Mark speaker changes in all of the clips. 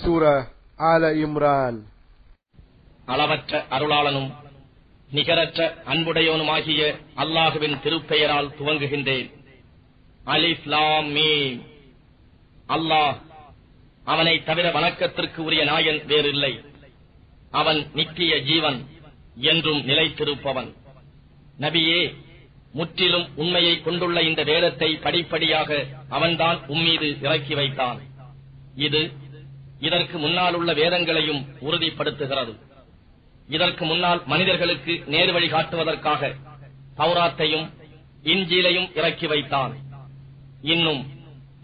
Speaker 1: சூரா ஆல இம்ரான்.
Speaker 2: அளவற்ற அருளாளனும் நிகரற்ற அன்புடையவனுமாகிய அல்லாஹுவின் திருப்பெயரால் துவங்குகின்றேன். அலிஸ்லாம் மீம். அல்லாஹ் அவனை தவிர வணக்கத்திற்கு உரிய நாயன் வேறில்லை. அவன் நித்திய ஜீவன் என்றும் நிலைத்திருப்பவன். நபியே முற்றிலும் உண்மையை கொண்டுள்ள இந்த வேதத்தை படிப்படியாக அவன்தான் உம்மீது இறக்கி வைத்தான். இது இதற்கு முன்னால் உள்ள வேதங்களையும் உறுதிப்படுத்துகிறது. இதற்கு முன்னால் மனிதர்களுக்கு நேர்வழி காட்டுவதற்காக தௌராத்தையும் இஞ்சீலையும் இறக்கி வைத்தான். இன்னும்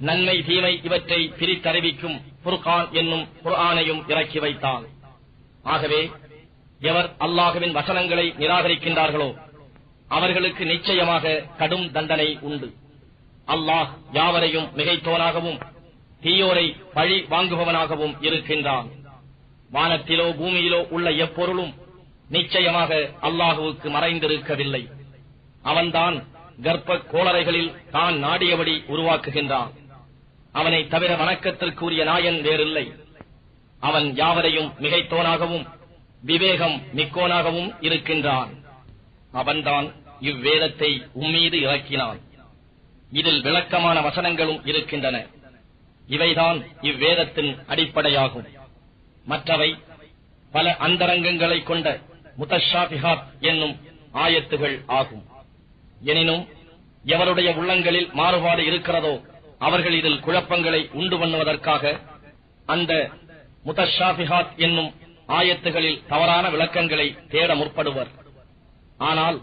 Speaker 2: நன்மை தீமை இவற்றை பிரித்தறிவிக்கும் புர்கான் என்னும் குர்ஆனையும் இறக்கி வைத்தான். ஆகவே எவர் அல்லாஹுவின் வசனங்களை நிராகரிக்கின்றார்களோ அவர்களுக்கு நிச்சயமாக கடும் தண்டனை உண்டு. அல்லாஹ் யாவரையும் மிகைத்தோனாகவும் தீயோரை பழி வாங்குபவனாகவும் இருக்கின்றான். வானத்திலோ பூமியிலோ உள்ள எப்பொருளும் நிச்சயமாக அல்லாஹுவுக்கு மறைந்திருக்கவில்லை. அவன்தான் கர்ப்ப கோளறைகளில் தான் நாடியபடி உருவாக்குகின்றான். அவனை தவிர வணக்கத்திற்குரிய நாயன் வேறில்லை. அவன் யாவரையும் மிகைத்தோனாகவும் விவேகம் மிக்கோனாகவும் இருக்கின்றான். அவன்தான் இவ்வேதத்தை உம்மீது இறக்கினான். இதில் விளக்கமான வசனங்களும் இருக்கின்றன. இவைதான் இவ்வேதத்தின் அடிப்படையாகும். மற்றவை பல அந்தரங்கங்களை கொண்ட முத்தஷாபிஹாத் என்னும் ஆயத்துகள் ஆகும். எனினும் எவருடைய உள்ளங்களில் மாறுபாடு இருக்கிறதோ அவர்கள் இதில் குழப்பங்களை உண்டு பண்ணுவதற்காக அந்த முதஷாபிஹாத் என்னும் ஆயத்துகளில் தவறான விளக்கங்களை தேட முற்படுவர். ஆனால்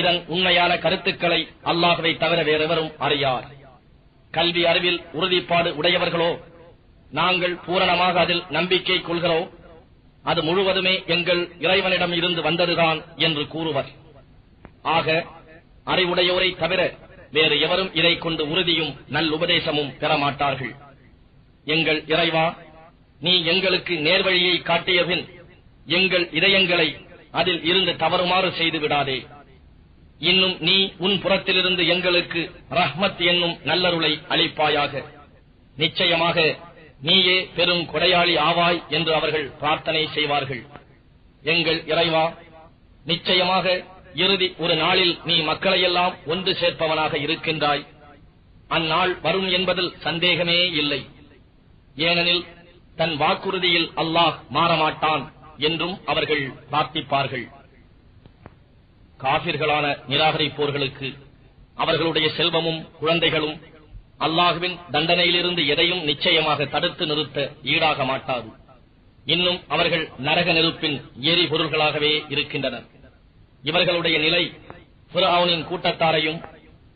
Speaker 2: இதன் உண்மையான கருத்துக்களை அல்லாஹுவை தவிர வேறெவரும் அறியார். கல்வி அறிவில் உறுதிப்பாடு உடையவர்களோ நாங்கள் பூரணமாக அதில் நம்பிக்கை கொள்கிறோம் அது முழுவதுமே எங்கள் இறைவனிடம் இருந்து வந்ததுதான் என்று கூறுவர். ஆக அறிவுடையோரை தவிர வேறு எவரும் இதை கொண்டு உறுதியும் நல் உபதேசமும் பெறமாட்டார்கள். எங்கள் இறைவா நீ எங்களுக்கு நேர்வழியை காட்டியபின் எங்கள் இதயங்களை அதில் இருந்து தவறுமாறு செய்து விடாதே இன்னும் நீ உன் புறத்திலிருந்து எங்களுக்கு ரஹ்மத் என்னும் நல்லருளை அளிப்பாயாக. நிச்சயமாக நீயே பெரும் கொடையாளி ஆவாய் என்று அவர்கள் பிரார்த்தனை செய்வார்கள். எங்கள் இறைவா நிச்சயமாக இறுதி ஒரு நாளில் நீ மக்களையெல்லாம் ஒன்று சேர்ப்பவனாக இருக்கின்றாய். அந்நாள் வரும் என்பதில் சந்தேகமே இல்லை. ஏனெனில் தன் வாக்குறுதியில் அல்லாஹ் மாறமாட்டான் என்றும் அவர்கள் பிரார்த்திப்பார்கள். காபிர்களான நிராகரிப்போர்களுக்கு அவர்களுடைய செல்வமும் குழந்தைகளும் அல்லாஹுவின் தண்டனையிலிருந்து எதையும் நிச்சயமாக தடுத்து நிறுத்த ஈடாக மாட்டாது. இன்னும் அவர்கள் நரக நெருப்பின் எரிபொருள்களாகவே இருக்கின்றனர். இவர்களுடைய நிலை பிறவுனின் கூட்டத்தாரையும்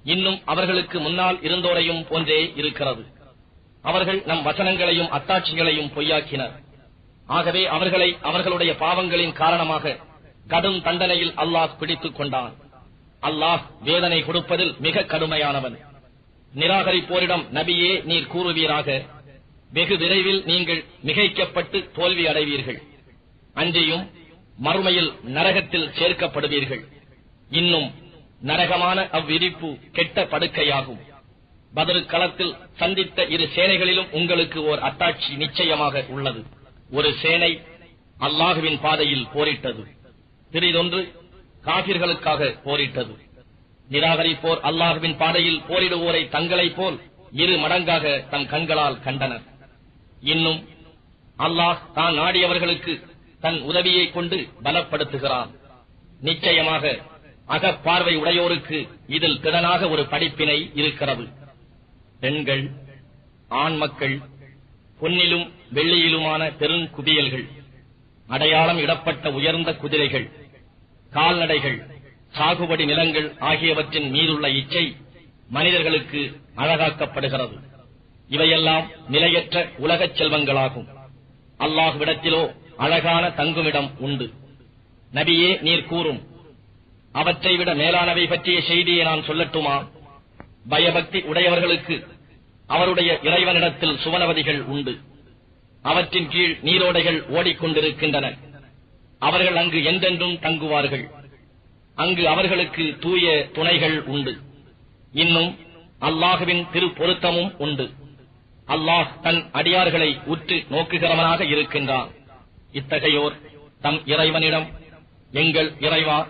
Speaker 2: இன்னும் அவர்களுக்கு முன்னால் இருந்தோரையும் போன்றே இருக்கிறது. அவர்கள் நம் வசனங்களையும் அத்தாட்சிகளையும் பொய்யாக்கினர். ஆகவே அவர்களை அவர்களுடைய பாவங்களின் காரணமாக கடும் தண்டனையில் அல்லாஹ் பிடித்துக் கொண்டான். அல்லாஹ் வேதனை கொடுப்பதில் மிக கடுமையானவன். நிராகரிப்போரிடம் நபியே நீர் கூறுவீராக. வெகு விரைவில் நீங்கள் மிகைக்கப்பட்டு தோல்வி அடைவீர்கள். அன்றியும் மறுமையில் நரகத்தில் சேர்க்கப்படுவீர்கள். இன்னும் நரகமான அவ்விரிப்பு கெட்ட படுக்கையாகும். பதிரு களத்தில் சந்தித்த இரு சேனைகளிலும் உங்களுக்கு ஓர் அத்தாட்சி நிச்சயமாக உள்ளது. ஒரு சேனை அல்லாஹுவின் பாதையில் போரிட்டது. சிறிதொன்று காபிர்களுக்காக போரிட்டது. நிராகரிப்போர் அல்லாஹுவின் பாதையில் போரிடுவோரை தங்களைப் போல் இரு மடங்காக தம் கண்களால் கண்டனர். இன்னும் அல்லாஹ் தான் நாடியவர்களுக்கு தன் உதவியைக் கொண்டு பலப்படுத்துகிறான். நிச்சயமாக அகப்பார்வை உடையோருக்கு இதில் திறனாக ஒரு படிப்பினை இருக்கிறது. பெண்கள் ஆண் மக்கள் பொன்னிலும் வெள்ளியிலுமான பெருங்குவியல்கள் அடையாளம் இடப்பட்ட உயர்ந்த குதிரைகள் கால்நடைகள் சாகுபடி நிலங்கள் ஆகியவற்றின் மீதுள்ள இச்சை மனிதர்களுக்கு அழகாக்கப்படுகிறது. இவையெல்லாம் நிலையற்ற உலகச் செல்வங்களாகும். அல்லாஹுவிடத்திலோ அழகான தங்குமிடம் உண்டு. நபியே நீர் கூறும் அவற்றை விட மேலானவை பற்றிய செய்தியை நான் சொல்லட்டுமா? பயபக்தி உடையவர்களுக்கு அவருடைய இறைவனிடத்தில் சுவனவதிகள் உண்டு. அவற்றின் கீழ் நீரோடைகள் ஓடிக்கொண்டிருக்கின்றன. அவர்கள் அங்கு எந்தென்றும் தங்குவார்கள். அங்கு அவர்களுக்கு தூய துணைகள் உண்டு. இன்னும் அல்லாஹுவின் திருப்பொருத்தமும் உண்டு. அல்லாஹ் தன் அடியார்களை உற்று நோக்குகிறவனாக இருக்கின்றான். இத்தகையோர் தம் இறைவனிடம் எங்கள் இறைவா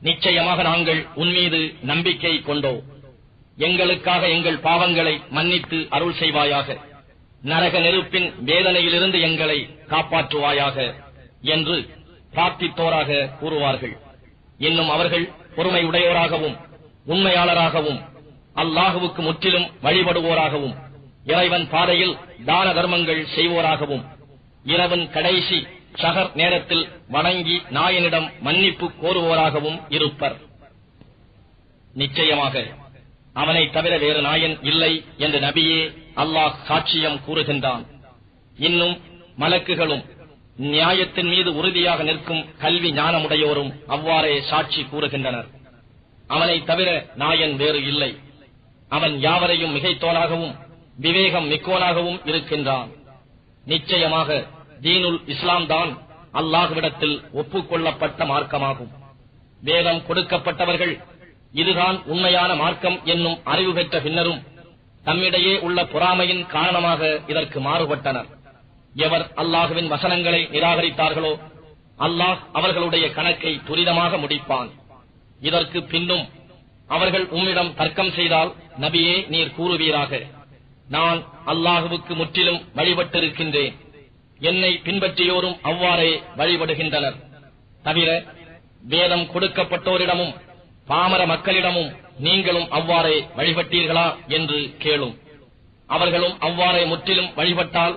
Speaker 2: நிச்சயமாக நாங்கள் உன்மீது நம்பிக்கை கொண்டோ. எங்களுக்காக எங்கள் பாவங்களை மன்னித்து அருள் செய்வாயாக. நரக நெருப்பின் வேதனையிலிருந்து எங்களை காப்பாற்றுவாயாக என்று பிரார்த்தித்தோராக கூறுவார்கள். இன்னும் அவர்கள் பொறுமை உடையோராகவும் உண்மையாளராகவும் அல்லாஹுவுக்கு முற்றிலும் வழிபடுவோராகவும் இறைவன் பாதையில் தான தர்மங்கள் செய்வோராகவும் இரவன் கடைசி ஷஹர் நேரத்தில் வணங்கி நாயனிடம் மன்னிப்பு கோருவோராகவும் இருப்பர். நிச்சயமாக அவனை தவிர வேறு நாயன் இல்லை என்று நபியே அல்லாஹ் சாட்சியம் கூறுகின்றான். இன்னும் மலக்குகளும் நியாயத்தின் மீது உறுதியாக நிற்கும் கல்வி ஞானமுடையோரும் அவ்வாறே சாட்சி கூறுகின்றனர். அவனை தவிர நாயன் வேறு இல்லை. அவன் யாவரையும் மிகைத்தோனாகவும் விவேகம் மிக்கோனாகவும் இருக்கின்றான். நிச்சயமாக தீனுல் இஸ்லாம் தான் அல்லாஹுவிடத்தில் ஒப்புக்கொள்ளப்பட்ட மார்க்கமாகும். வேதம் கொடுக்கப்பட்டவர்கள் இதுதான் உண்மையான மார்க்கம் என்னும் அறிவு பெற்ற பின்னரும் தம்மிடையே உள்ள பொறாமையின் காரணமாக இதற்கு மாறுபட்டனர். எவர் அல்லாஹுவின் வசனங்களை நிராகரித்தார்களோ அல்லாஹ் அவர்களுடைய கணக்கை துரிதமாக முடிப்பான். இதற்கு பின்னும் அவர்கள் உம்மிடம் தர்க்கம் செய்தால் நபியே நீர் கூறுவீராக. நான் அல்லாஹுவுக்கு முற்றிலும் வழிபட்டிருக்கின்றேன். என்னை பின்பற்றியோரும் அவ்வாறே வழிபடுகின்றனர். தவிர வேதம் கொடுக்கப்பட்டோரிடமும் பாமர மக்களிடமும் நீங்களும் அவ்வாறே வழிபட்டீர்களா என்று கேளும். அவர்களும் அவ்வாறே முற்றிலும் வழிபட்டால்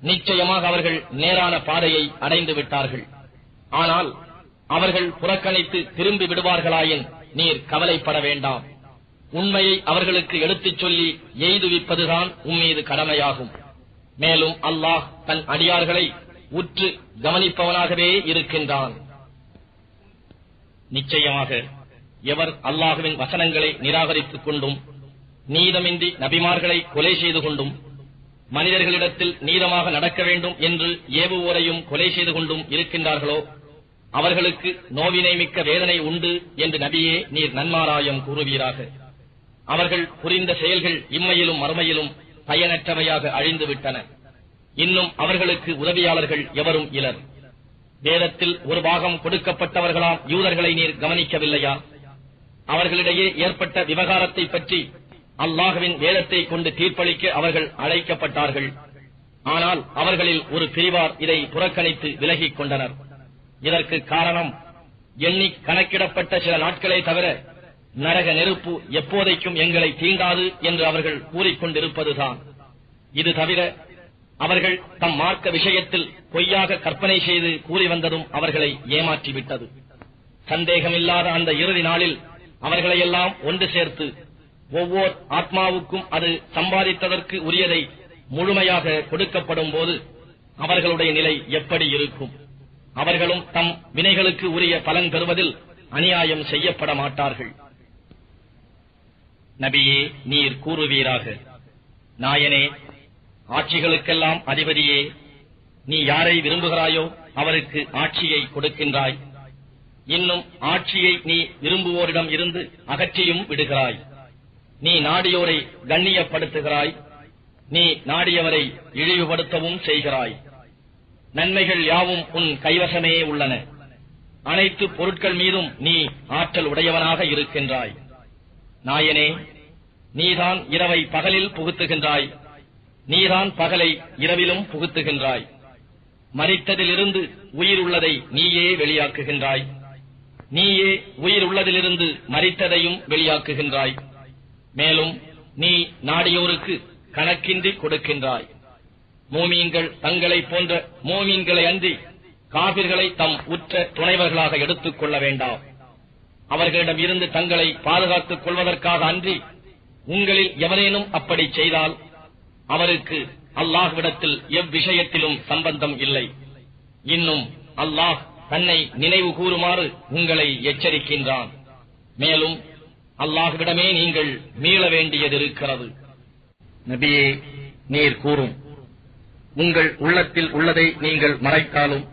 Speaker 2: நிச்சயமாக அவர்கள் நேரான பாதையை அடைந்து விட்டார்கள். ஆனால் அவர்கள் புறக்கணித்து திரும்பி விடுவார்களாயின் நீர் கவலைப்பட வேண்டாம். உண்மையை அவர்களுக்கு எடுத்துச் சொல்லி எய்துவிப்பதுதான் உம்மீது கடமையாகும். மேலும் அல்லாஹ் தன் அடியார்களை உற்று கவனிப்பவனாகவே இருக்கின்றான். நிச்சயமாக எவர் அல்லாஹுவின் வசனங்களை நிராகரித்துக் கொண்டும் நீதமின்றி நபிமார்களை கொலை செய்து கொண்டும் மனிதர்களிடத்தில் நீதமாக நடக்க வேண்டும் என்று ஏவுவோரையும் கொலை செய்து கொண்டும் இருக்கின்றார்களோ? அவர்களுக்கு நோவினை மிக்க வேதனை உண்டு என்று நபியே நீர் நன்மாராயம் கூறுவீராக. அவர்கள் புரிந்த செயல்கள் இம்மையிலும் மறுமையிலும் பயனற்றவையாக அழிந்துவிட்டன. இன்னும் அவர்களுக்கு உதவியாளர்கள் எவரும் இலர். வேதத்தில் ஒரு பாகம் கொடுக்கப்பட்டவர்களாம் யூதர்களை நீர் கவனிக்கவில்லையா? அவர்களிடையே ஏற்பட்ட விவகாரத்தை பற்றி அல்லாஹுவின் வேதத்தை கொண்டு தீர்ப்பளிக்க அவர்கள் அழைக்கப்பட்டார்கள். ஆனால் அவர்களில் ஒரு பிரிவார் இதை புறக்கணித்து விலகிக் கொண்டனர். இதற்கு காரணம் எண்ணி கணக்கிடப்பட்ட சில நாட்களே தவிர நரக நெருப்பு எப்போதைக்கும் எங்களை தீண்டாது என்று அவர்கள் கூறிக்கொண்டிருப்பதுதான். இது தவிர அவர்கள் தம் மார்க்க விஷயத்தில் பொய்யாக கற்பனை செய்து கூறி வந்ததும் அவர்களை ஏமாற்றிவிட்டது. சந்தேகமில்லாத அந்த இறுதி நாளில் அவர்களையெல்லாம் ஒன்று சேர்த்து ஒவ்வொரு ஆத்மாவுக்கும் அது சம்பாதித்ததற்கு உரியதை முழுமையாக கொடுக்கப்படும் போது அவர்களுடைய நிலை எப்படி இருக்கும்? அவர்களும் தம் வினைகளுக்கு உரிய பலன் பெறுவதில் அநியாயம் செய்யப்பட மாட்டார்கள். நபியே நீர் கூறுவீராக. நாயனே ஆட்சிகளுக்கெல்லாம் அதிபதியே நீ யாரை விரும்புகிறாயோ அவருக்கு ஆட்சியை கொடுக்கின்றாய். இன்னும் ஆட்சியை நீ விரும்புவோரிடம் இருந்து அகற்றியும் விடுகிறாய். நீ நாடியோரை கண்ணியப்படுத்துகிறாய். நீ நாடியவரை இழிவுபடுத்தவும் செய்கிறாய். நன்மைகள் யாவும் உன் கைவசமே உள்ளன. அனைத்து பொருட்கள் மீதும் நீ ஆற்றல் உடையவனாக இருக்கின்றாய். நாயனே நீதான் இரவை பகலில் புகுத்துகின்றாய். நீதான் பகலை இரவிலும் புகுத்துகின்றாய். மறித்ததிலிருந்து உயிர் உள்ளதை நீயே வெளியாக்குகின்றாய். நீயே உயிர் உள்ளதிலிருந்து மறித்ததையும் வெளியாக்குகின்றாய். மேலும் நீ நாடியோருக்கு கணக்கின்றி கொடுக்கின்றாய். மோமீன்கள் தங்களை போன்ற மோமீன்களை அன்றி காபிர்களை தம் உற்ற துணைவர்களாக எடுத்துக் கொள்ள வேண்டாம். அவர்களிடம் இருந்து தங்களை பாதுகாத்துக் கொள்வதற்காக அன்றி உங்களில் எவரேனும் அப்படி செய்தால் அவருக்கு அல்லாஹ்விடத்தில் எவ்விஷயத்திலும் சம்பந்தம் இல்லை. இன்னும் அல்லாஹ் தன்னை நினைவு கூறுமாறு உங்களை எச்சரிக்கின்றான். மேலும் அல்லாஹுவிடமே நீங்கள் மீள வேண்டியதிருக்கிறது. நபியே நீர் கூறும். உங்கள் உள்ளத்தில் உள்ளதை நீங்கள் மறைத்தாலும்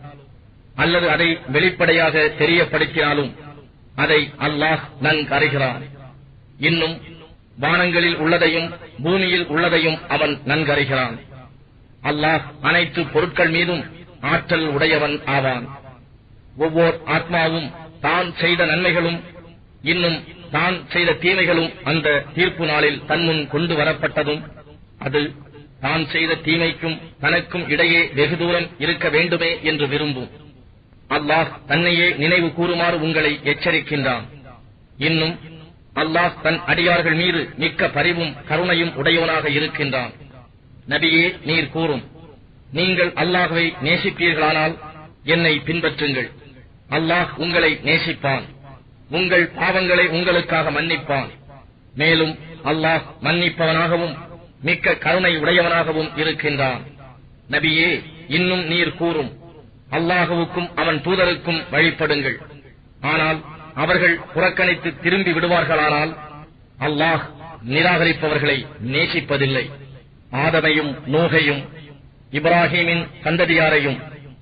Speaker 2: அல்லது அதை வெளிப்படையாக தெரியப்படுத்தினாலும் அதை அல்லாஹ் நன்கறிகிறான். இன்னும் வானங்களில் உள்ளதையும் பூமியில் உள்ளதையும் அவன் நன்கறிகிறான். அல்லாஹ் அனைத்து பொருட்கள் மீதும் ஆற்றல் உடையவன் ஆவான். ஒவ்வொரு ஆத்மாவும் தான் செய்த நன்மைகளும் இன்னும் தான் செய்த தீமைகளும் அந்த தீர்ப்பு நாளில் தன்முன் கொண்டு வரப்பட்டதும் அது தான் செய்த தீமைக்கும் தனக்கும் இடையே வெகு தூரம் இருக்க வேண்டுமே என்று விரும்பும். அல்லாஹ் தன்னையே நினைவு கூறுமாறு உங்களை எச்சரிக்கின்றான். இன்னும் அல்லாஹ் தன் அடியார்கள் மீது மிக்க பரிவும் கருணையும் உடையவனாக இருக்கின்றான். நபியே நீர் கூறும் நீங்கள் அல்லாஹுவை நேசிப்பீர்களானால் என்னை பின்பற்றுங்கள். அல்லாஹ் உங்களை நேசிப்பான். உங்கள் பாவங்களை உங்களுக்காக மன்னிப்பான். மேலும் அல்லாஹ் மன்னிப்பவனாகவும் மிக்க கருணை உடையவனாகவும் இருக்கின்றான். நபியே இன்னும் நீர் கூறும். அல்லாஹுவுக்கும் அவன் தூதருக்கும் வழிபடுங்கள். ஆனால் அவர்கள் புறக்கணித்து திரும்பி விடுவார்களானால் அல்லாஹ் நிராகரிப்பவர்களை நேசிப்பதில்லை. ஆதமையும் நூகையும் இப்ராஹீமின் சந்ததியாரையும்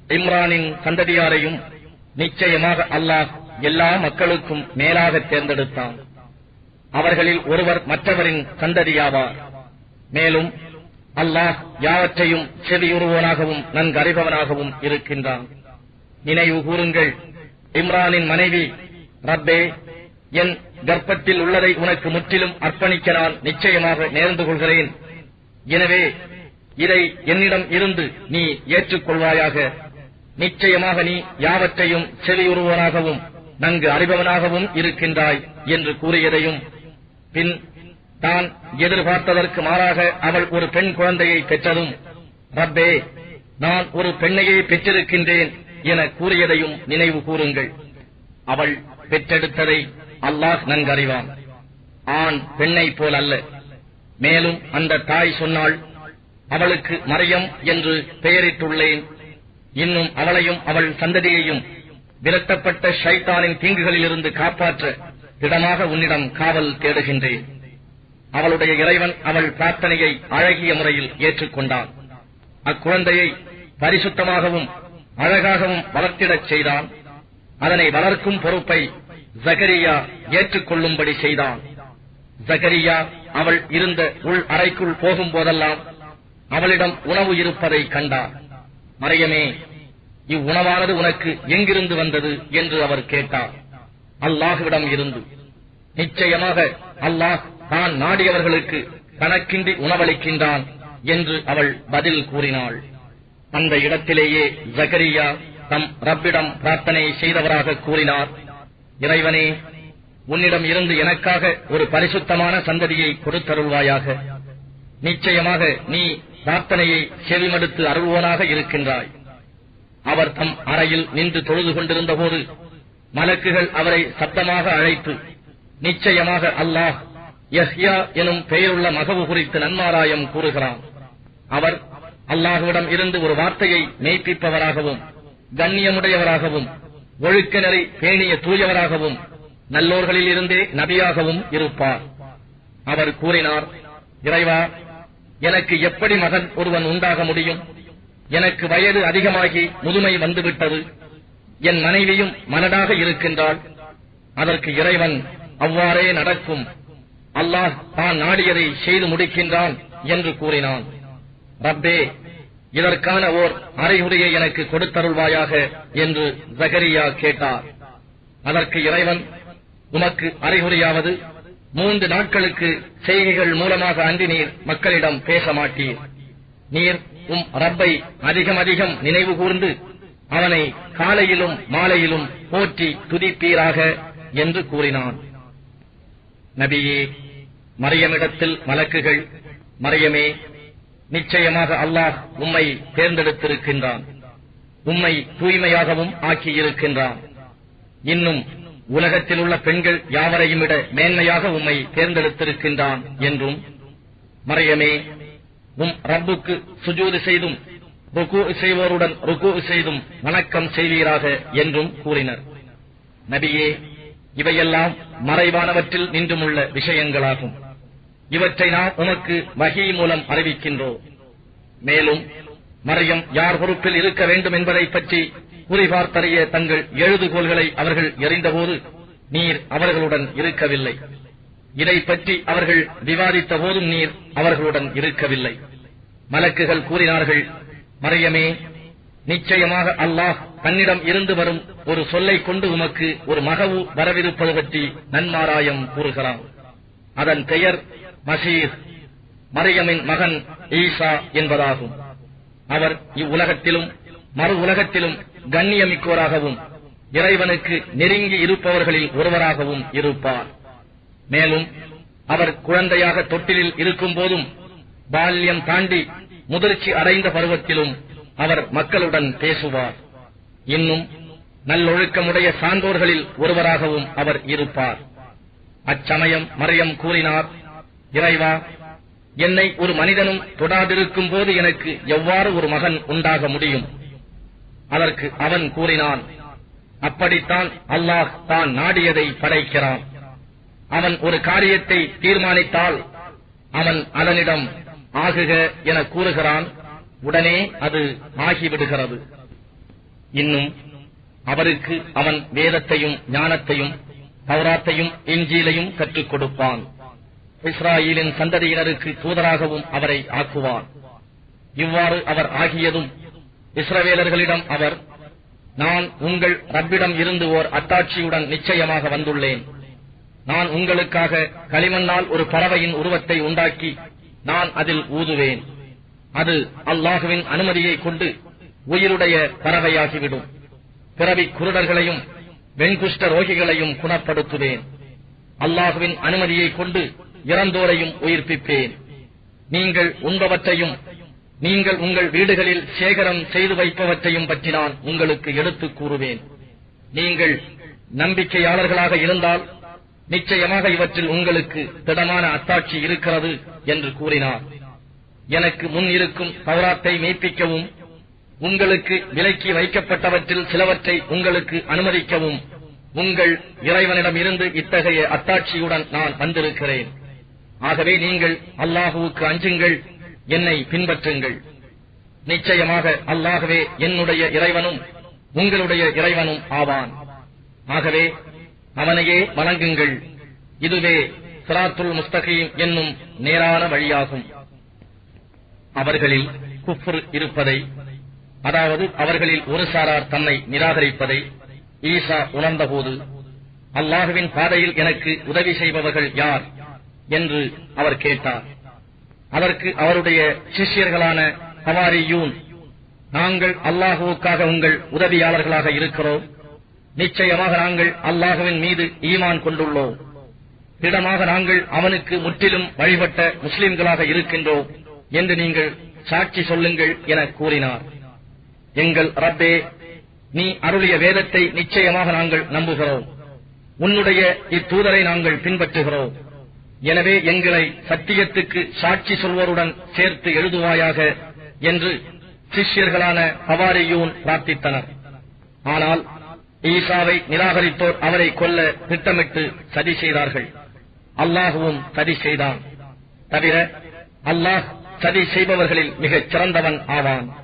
Speaker 2: இம்ரானின் சந்ததியாரையும் நிச்சயமாக அல்லாஹ் எல்லா மக்களுக்கும் மேலாக தேர்ந்தெடுத்தான். அவர்களில் ஒருவர் மற்றவரின் சந்ததியாவார். மேலும் அல்லாஹ் யாவற்றையும் செவியுறுவோனாகவும் நன்கறிபவனாகவும் இருக்கின்றான். நினைவு கூறுங்கள் இம்ரானின் மனைவி ரப்பே என் கர்ப்பத்தில் உள்ளதை உனக்கு முற்றிலும் அர்ப்பணிக்க நான் நிச்சயமாக நேர்ந்து கொள்கிறேன். எனவே இதை என்னிடம் இருந்து நீ ஏற்றுக்கொள்வாயாக. நிச்சயமாக நீ யாவற்றையும் செவியுறுவோனாகவும் நன்கு அறிபவனாகவும் இருக்கின்றாய் என்று கூறியதையும் பின் தான் எதிர்பார்த்ததற்கு மாறாக அவள் ஒரு பெண் குழந்தையை பெற்றதும் ரப்பே நான் ஒரு பெண்ணையே பெற்றிருக்கின்றேன் என கூறியதையும் நினைவு கூறுங்கள். அவள் பெற்றெடுத்ததை அல்லாஹ் நன்கறிவான். ஆண் பெண்ணை போல் அல்ல மேலும் அந்த தாய் சொன்னாள் அவளுக்கு மறையம் என்று பெயரிட்டுள்ளேன். இன்னும் அவளையும் அவள் சந்ததியையும் விரட்டப்பட்ட ஷைத்தானின் தீங்குகளில் இருந்து காப்பாற்ற திடமாக உன்னிடம் காவல் தேடுகின்றேன். அவளுடைய இறைவன் அவள் பிரார்த்தனையை அழகிய முறையில் ஏற்றுக்கொண்டான். அக்குழந்தையை பரிசுத்தமாகவும் அழகாகவும் வளர்த்திடச் செய்தான். அதனை வளர்க்கும் பொறுப்பை ஜகரியா ஏற்றுக்கொள்ளும்படி செய்தான். ஜகரியா அவள் இருந்த உள் அறைக்குள் போகும் போதெல்லாம் அவளிடம் உணவு இருப்பதை கண்டார் மறையமே இவ்வுணவானது உனக்கு எங்கிருந்து வந்தது என்று அவர் கேட்டார். அல்லாஹுவிடம் இருந்து. நிச்சயமாக அல்லாஹ் தான் நாடியவர்களுக்கு கணக்கின்றி உணவளிக்கின்றான் என்று அவள் பதில் கூறினாள். அந்த இடத்திலேயே ஜகரியா தம் ரப்பிடம் பிரார்த்தனை செய்தவராக கூறினார். இறைவனே உன்னிடம் இருந்து எனக்காக ஒரு பரிசுத்தமான சந்ததியை கொடுத்தருள்வாயாக. நிச்சயமாக நீ பிரார்த்தனையை செவிமடுத்து அருள்வோனாக இருக்கின்றாய். அவர் தம் அறையில் நின்று தொழுது கொண்டிருந்த போது மலக்குகள் அவரை சத்தமாக அழைத்து நிச்சயமாக அல்லாஹ் யஹ்யா எனும் பெயருள்ள மகவு குறித்து நன்மாராயம் கூறுகிறான். அவர் அல்லாஹுவிடம் இருந்து ஒரு வார்த்தையை மெய்ப்பிப்பவராகவும் கண்ணியமுடையவராகவும் ஒழுக்க பேணிய தூயவராகவும் நல்லோர்களில் இருந்தே நபியாகவும் இருப்பார். அவர் கூறினார் இறைவா எனக்கு எப்படி மகன் ஒருவன் உண்டாக முடியும்? எனக்கு வயது அதிகமாகி முதுமை வந்துவிட்டது. என் மனைவியும் மனடாக இருக்கின்றாள். அதற்கு இறைவன் அவ்வாறே நடக்கும். அல்லாஹ் தான் நாடியதை செய்து முடிக்கின்றான் என்று கூறினான். ரப்பே இதற்கான ஓர் அறையுடைய எனக்கு கொடுத்தருள்வாயாக என்று ஜகரியா கேட்டார். அதற்கு இறைவன் உமக்கு அறிகுறியாவது மூன்று நாட்களுக்கு செய்கைகள் மூலமாக அன்றி நீர் மக்களிடம் பேச மாட்டீர். நீர் உம் ரப்பை அதிகம் அதிகம் நினைவு கூர்ந்து அவனை காலையிலும் மாலையிலும் போற்றி துதிப்பீராக என்று கூறினான். நபியே மறையமிடத்தில் மலக்குகள் மறையமே நிச்சயமாக அல்லாஹ் உம்மை தேர்ந்தெடுத்திருக்கின்றான். உம்மை தூய்மையாகவும் ஆக்கியிருக்கின்றான். இன்னும் உலகத்தில் உள்ள பெண்கள் யாவரையும் விட மேன்மையாக உம்மை தேர்ந்தெடுத்திருக்கின்றான் என்றும் மறையமே உம் ரப்புக்கு சுஜூது செய்தும் ருக்கு செய்வோருடன் ருக்கு செய்தும் வணக்கம் செய்வீராக என்றும் கூறினர். நபியே இவையெல்லாம் மறைவானவற்றில் நின்றுமுள்ள விஷயங்களாகும். இவற்றை நாம் உமக்கு வகி மூலம் அறிவிக்கின்றோம். மேலும் மறையம் யார் பொறுப்பில் இருக்க வேண்டும் என்பதை பற்றி குறிபார்த்தறிய தங்கள் எழுதுகோள்களை அவர்கள் எறிந்தபோது நீர் அவர்களுடன் இருக்கவில்லை. இதை பற்றி அவர்கள் விவாதித்த போதும் நீர் அவர்களுடன் இருக்கவில்லை. மலக்குகள் கூறினார்கள் மரியமே நிச்சயமாக அல்லாஹ் தன்னிடம் இருந்து வரும் ஒரு சொல்லை கொண்டு உமக்கு ஒரு மகவு வரவிருப்பது பற்றி நன்மாராயம் கூறுகிறான். அதன் பெயர் மசீர் மரியமின் மகன் ஈசா என்பதாகும். அவர் இவ்வுலகத்திலும் மறு உலகத்திலும் கண்ணியமிக்கோராகவும் இறைவனுக்கு நெருங்கி இருப்பவர்களில் ஒருவராகவும் இருப்பார். மேலும் அவர் குழந்தையாக தொட்டிலில் இருக்கும் போதும் பால்யம் தாண்டி முதிர்ச்சி அடைந்த பருவத்திலும் அவர் மக்களுடன் பேசுவார். இன்னும் நல்லொழுக்கமுடைய சான்றோர்களில் ஒருவராகவும் அவர் இருப்பார். அச்சமயம் மரியம் கூறினார் இறைவா என்னை ஒரு மனிதனும் தொடாதிருக்கும் போது எனக்கு எவ்வாறு ஒரு மகன் உண்டாக முடியும்? அதற்கு அவன் கூறினான் அப்படித்தான் அல்லாஹ் தான் நாடியதை படைக்கிறான். அவன் ஒரு காரியத்தை தீர்மானித்தால் அவன் அதனிடம் ஆகுக என கூறுகிறான். உடனே அது ஆகிவிடுகிறது. இன்னும் அவருக்கு அவன் வேதத்தையும் ஞானத்தையும் பௌராத்தையும் இஞ்சியிலையும் கற்றுக் கொடுப்பான். இஸ்ராயலின் சந்ததியினருக்கு தூதராகவும் அவரை ஆக்குவான். இவ்வாறு அவர் ஆகியதும் இஸ்ரவேலர்களிடம் அவர் நான் உங்கள் ரப்பிடம் இருந்து ஓர் அத்தாட்சியுடன் நிச்சயமாக வந்துள்ளேன். நான் உங்களுக்காக களிமண்ணால் ஒரு பறவையின் உருவத்தை உண்டாக்கி நான் அதில் ஊதுவேன். அது அல்லாஹுவின் அனுமதியை கொண்டு உயிருடைய பறவையாகிவிடும். பிறவி குருடர்களையும் வெண்குஷ்ட ரோகிகளையும் குணப்படுத்துவேன். அல்லாஹுவின் அனுமதியை கொண்டு இறந்தோரையும் உயிர்ப்பிப்பேன். நீங்கள் உண்பவற்றையும் நீங்கள் உங்கள் வீடுகளில் சேகரம் செய்து வைப்பவற்றையும் பற்றி நான் உங்களுக்கு எடுத்துக் கூறுவேன். நீங்கள் நம்பிக்கையாளர்களாக இருந்தால் நிச்சயமாக இவற்றில் உங்களுக்கு திடமான அத்தாட்சி இருக்கிறது என்று கூறினார். எனக்கு முன் இருக்கும் தௌராத்தை மெய்ப்பிக்கவும் உங்களுக்கு விலக்கி வைக்கப்பட்டவற்றில் சிலவற்றை உங்களுக்கு அனுமதிக்கவும் உங்கள் இறைவனிடம் இருந்து இத்தகைய அத்தாட்சியுடன் நான் வந்திருக்கிறேன். ஆகவே நீங்கள் அல்லாஹுவுக்கு அஞ்சுங்கள் என்னை பின்பற்றுங்கள். நிச்சயமாக அல்லாகவே என்னுடைய இறைவனும் உங்களுடைய இறைவனும் ஆவான். ஆகவே அவனையே வணங்குங்கள். இதுவே சிராத்துல் முஸ்தகீம் என்னும் நேரான வழியாகும். அவர்களில் குஃபுர் இருப்பதை அதாவது அவர்களில் ஒரு சாரார் தன்னை நிராகரிப்பதை ஈசா உணர்ந்தபோது அல்லாஹுவின் பாதையில் எனக்கு உதவி செய்பவர்கள் யார்? என்று அவர் கேட்டார். அதற்கு அவருடைய சிஷ்யர்களான ஹவாரியூன் நாங்கள் அல்லாஹுவுக்காக உங்கள் உதவியாளர்களாக இருக்கிறோம். நிச்சயமாக நாங்கள் அல்லாஹுவின் மீது ஈமான் கொண்டுள்ளோம். திடமாக நாங்கள் அவனுக்கு முற்றிலும் வழிபட்ட முஸ்லிம்களாக இருக்கின்றோம் என்று நீங்கள் சாட்சி சொல்லுங்கள் என கூறினார். எங்கள் ரப்பே நீ அருளிய வேதத்தை நிச்சயமாக நாங்கள் நம்புகிறோம். உன்னுடைய இத்தூதரை நாங்கள் பின்பற்றுகிறோம். எனவே எங்களை சத்தியத்துக்கு சாட்சி சொல்வோருடன் சேர்த்து எழுதுவாயாக என்று சிஷ்யர்களான ஹவாரியூன் பிரார்த்தித்தனர். ஆனால் ஈசாவை நிராகரித்தோர் அவரை கொல்ல திட்டமிட்டு சதி செய்தார்கள். அல்லாஹுவும் சதி செய்தான். தவிர அல்லாஹ் சதி செய்பவர்களில் மிகச் சிறந்தவன் ஆவான்.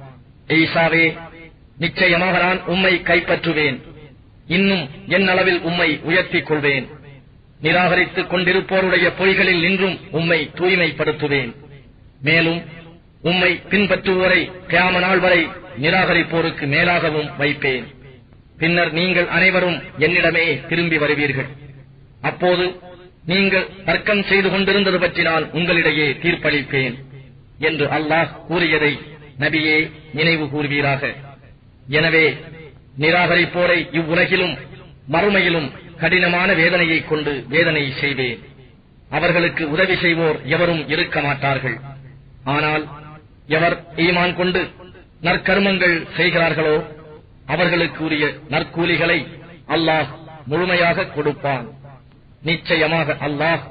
Speaker 2: ஈசாவே நிச்சயமாக நான் உம்மை கைப்பற்றுவேன். இன்னும் என் அளவில் உம்மை உயர்த்திக் கொள்வேன். நிராகரித்துக் கொண்டிருப்போருடைய பொய்களில் நின்றும் உம்மை தூய்மைப்படுத்துவேன். மேலும் உம்மை பின்பற்றுவோரை கியாம நாள் வரை நிராகரிப்போருக்கு மேலாகவும் வைப்பேன். பின்னர் நீங்கள் அனைவரும் என்னிடமே திரும்பி வருவீர்கள். அப்போது நீங்கள் தர்க்கம் செய்து கொண்டிருந்தது பற்றி நான் உங்களிடையே தீர்ப்பளிப்பேன் என்று அல்லாஹ் கூறியதை நபியே நினைவு கூறுவீராக. எனவே நிராகரிப்போரை இவ்வுலகிலும் மறுமையிலும் கடினமான வேதனையைக் கொண்டு வேதனை செய்வேன். அவர்களுக்கு உதவி செய்வோர் எவரும் இருக்க மாட்டார்கள். ஆனால் எவர் ஈமான் கொண்டு நற்கருமங்கள் செய்கிறார்களோ அவர்களுக்கு உரிய நற்கூலிகளை அல்லாஹ் முழுமையாக கொடுப்பான். நிச்சயமாக அல்லாஹ்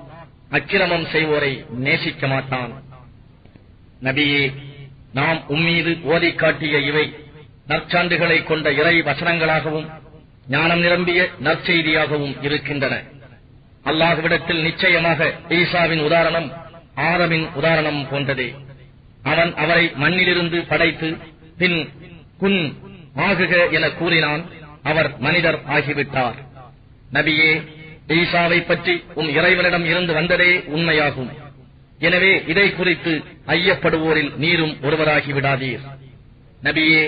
Speaker 2: அக்கிரமம் செய்வோரை நேசிக்க மாட்டான். நபியே நாம் உம்மீது ஓதி காட்டிய இவை நற்சான்றுகளை கொண்ட இறை வசனங்களாகவும் ஞானம் நிரம்பிய நற்செய்தியாகவும் இருக்கின்றன. அல்லாஹுவிடத்தில் நிச்சயமாக ஈசாவின் உதாரணம் ஆரமின் உதாரணம் போன்றதே. அவன் அவரை மண்ணிலிருந்து படைத்து பின் குன் ஆகுக என கூறினான். அவர் மனிதர் ஆகிவிட்டார். நபியே ஈசாவை பற்றி உம் இறைவனிடம் இருந்து வந்ததே உண்மையாகும். எனவே இதை குறித்து ஐயப்படுவோரில் நீரும் ஒருவராகி விடாதீர். நபியே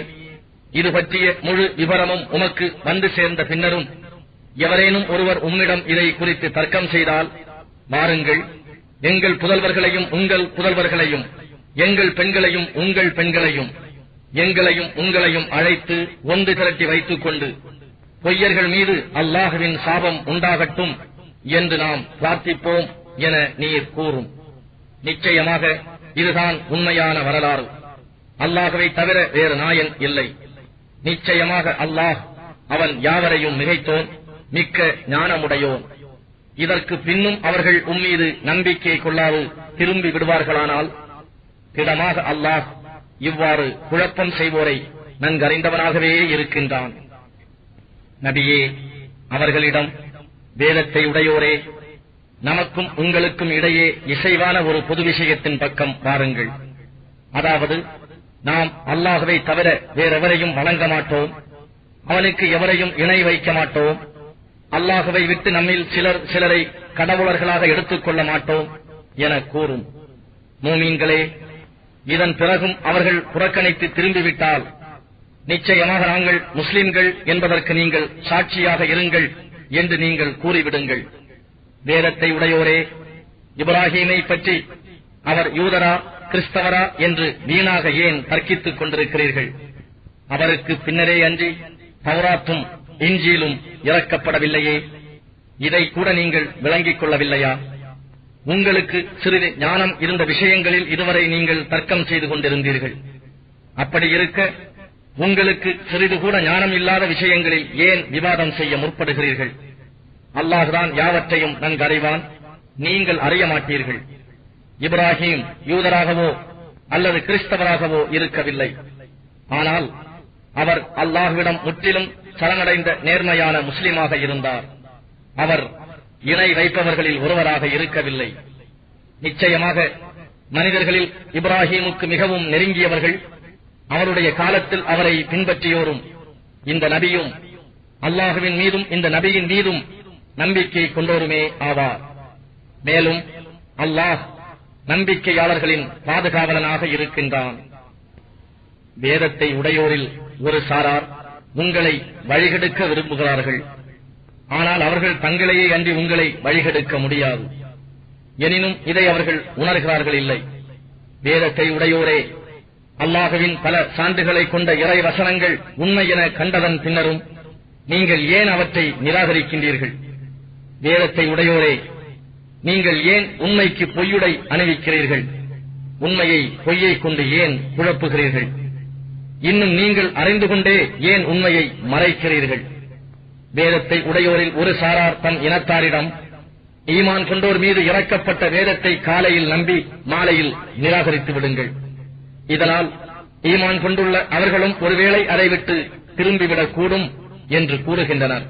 Speaker 2: இது பற்றிய முழு விவரமும் உமக்கு வந்து சேர்ந்த பின்னரும் எவரேனும் ஒருவர் உம்மிடம் இதை குறித்து தர்க்கம் செய்தால் வாருங்கள் எங்கள் புதல்வர்களையும் உங்கள் புதல்வர்களையும் எங்கள் பெண்களையும் உங்கள் பெண்களையும் எங்களையும் உங்களையும் அழைத்து ஒன்று திரட்டி வைத்துக் கொண்டு பொய்யர்கள் மீது அல்லாஹுவின் சாபம் உண்டாகட்டும் என்று நாம் பிரார்த்திப்போம் என நீர் கூறும். நிச்சயமாக இதுதான் உண்மையான வரலாறு. அல்லாஹுவை தவிர வேறு நாயன் இல்லை. நிச்சயமாக அல்லாஹ் அவன் யாவரையும் மிகைத்தோன் மிக்க ஞானமுடையோன். இதற்கு பின்னும் அவர்கள் உம்மீது நம்பிக்கை கொள்ளாது திரும்பி விடுவார்களானால் திடமாக அல்லாஹ் இவ்வாறு குழப்பம் செய்வோரை நன்கறிந்தவனாகவே இருக்கின்றான். நபியே அவர்களிடம் வேதத்தை உடையோரே நமக்கும் உங்களுக்கும் இடையே இசைவான ஒரு பொது விஷயத்தின் பக்கம் வாருங்கள். அதாவது நாம் அல்லாஹவை தவிர வேறெவரையும் வழங்க மாட்டோம் அவனுக்கு எவரையும் இணை வைக்க மாட்டோம் அல்லாகவை விட்டு நம்மில் சிலர் சிலரை கடவுளர்களாக எடுத்துக் கொள்ள மாட்டோம் என கூறும். மூமீன்களே இதன் பிறகும் அவர்கள் புறக்கணித்து திரும்பிவிட்டால் நிச்சயமாக நாங்கள் முஸ்லிம்கள் என்பதற்கு நீங்கள் சாட்சியாக இருங்கள் என்று நீங்கள் கூறிவிடுங்கள். வேதத்தை உடையோரே இப்ராஹீமை பற்றி அவர் யூதரா கிறிஸ்தவரா என்று வீணாக ஏன் தர்க்கித்துக் கொண்டிருக்கிறீர்கள்? அவருக்கு பின்னரே அன்றி பௌராத்தும் இஞ்சியிலும் இறக்கப்படவில்லையே. இதை கூட நீங்கள் விளங்கிக் கொள்ளவில்லையா? உங்களுக்கு சிறிது ஞானம் இருந்த விஷயங்களில் இதுவரை நீங்கள் தர்க்கம் செய்து கொண்டிருந்தீர்கள். அப்படி இருக்க உங்களுக்கு சிறிது கூட ஞானம் இல்லாத விஷயங்களில் ஏன் விவாதம் செய்ய முற்படுகிறீர்கள்? அல்லாஹுதான் யாவற்றையும் நன்கறைவான் நீங்கள் அறிய மாட்டீர்கள். இப்ராஹிம் யூதராகவோ அல்லது கிறிஸ்தவராகவோ இருக்கவில்லை. ஆனால் அவர் அல்லாஹுவிடம் முற்றிலும் சரணடைந்த நேர்மையான முஸ்லிமாக இருந்தார். அவர் இணை வைப்பவர்களில் ஒருவராக இருக்கவில்லை. நிச்சயமாக மனிதர்களில் இப்ராஹீமுக்கு மிகவும் நெருங்கியவர்கள் அவருடைய காலத்தில் அவரை பின்பற்றியோரும் இந்த நபியும் அல்லாஹுவின் மீதும் இந்த நபியின் மீதும் நம்பிக்கை கொண்டோருமே ஆவார். மேலும் அல்லாஹ் நம்பிக்கையாளர்களின் பாதுகாவலனாக இருக்கின்றான். வேதத்தை உடையோரில் ஒரு சாரார் உங்களை வழிகெடுக்க விரும்புகிறார்கள். ஆனால் அவர்கள் தங்களையே அன்றி உங்களை வழிகெடுக்க முடியாது. எனினும் இதை அவர்கள் உணர்கிறார்கள் இல்லை. வேதத்தை உடையோரே அல்லாஹுவின் பல சான்றுகளை கொண்ட இறை வசனங்கள் உண்மை என கண்டதன் பின்னரும் நீங்கள் ஏன் அவற்றை நிராகரிக்கின்றீர்கள்? வேதத்தை உடையோரே நீங்கள் ஏன் உண்மைக்கு பொய்யுடை அணிவிக்கிறீர்கள்? உண்மையை பொய்யை கொண்டு ஏன் குழப்புகிறீர்கள்? இன்னும் நீங்கள் அறிந்து கொண்டே ஏன் உண்மையை மறைக்கிறீர்கள்? வேதத்தை உடையோரில் ஒரு சாரார் தம் இனத்தாரிடம் ஈமான் கொண்டோர் மீது இறக்கப்பட்ட வேதத்தை காலையில் நம்பி மாலையில் நிராகரித்து விடுங்கள். இதனால் ஈமான் கொண்டுள்ள அவர்களும் ஒருவேளை அதை விட்டு திரும்பிவிடக்கூடும் என்று கூறுகின்றனர்.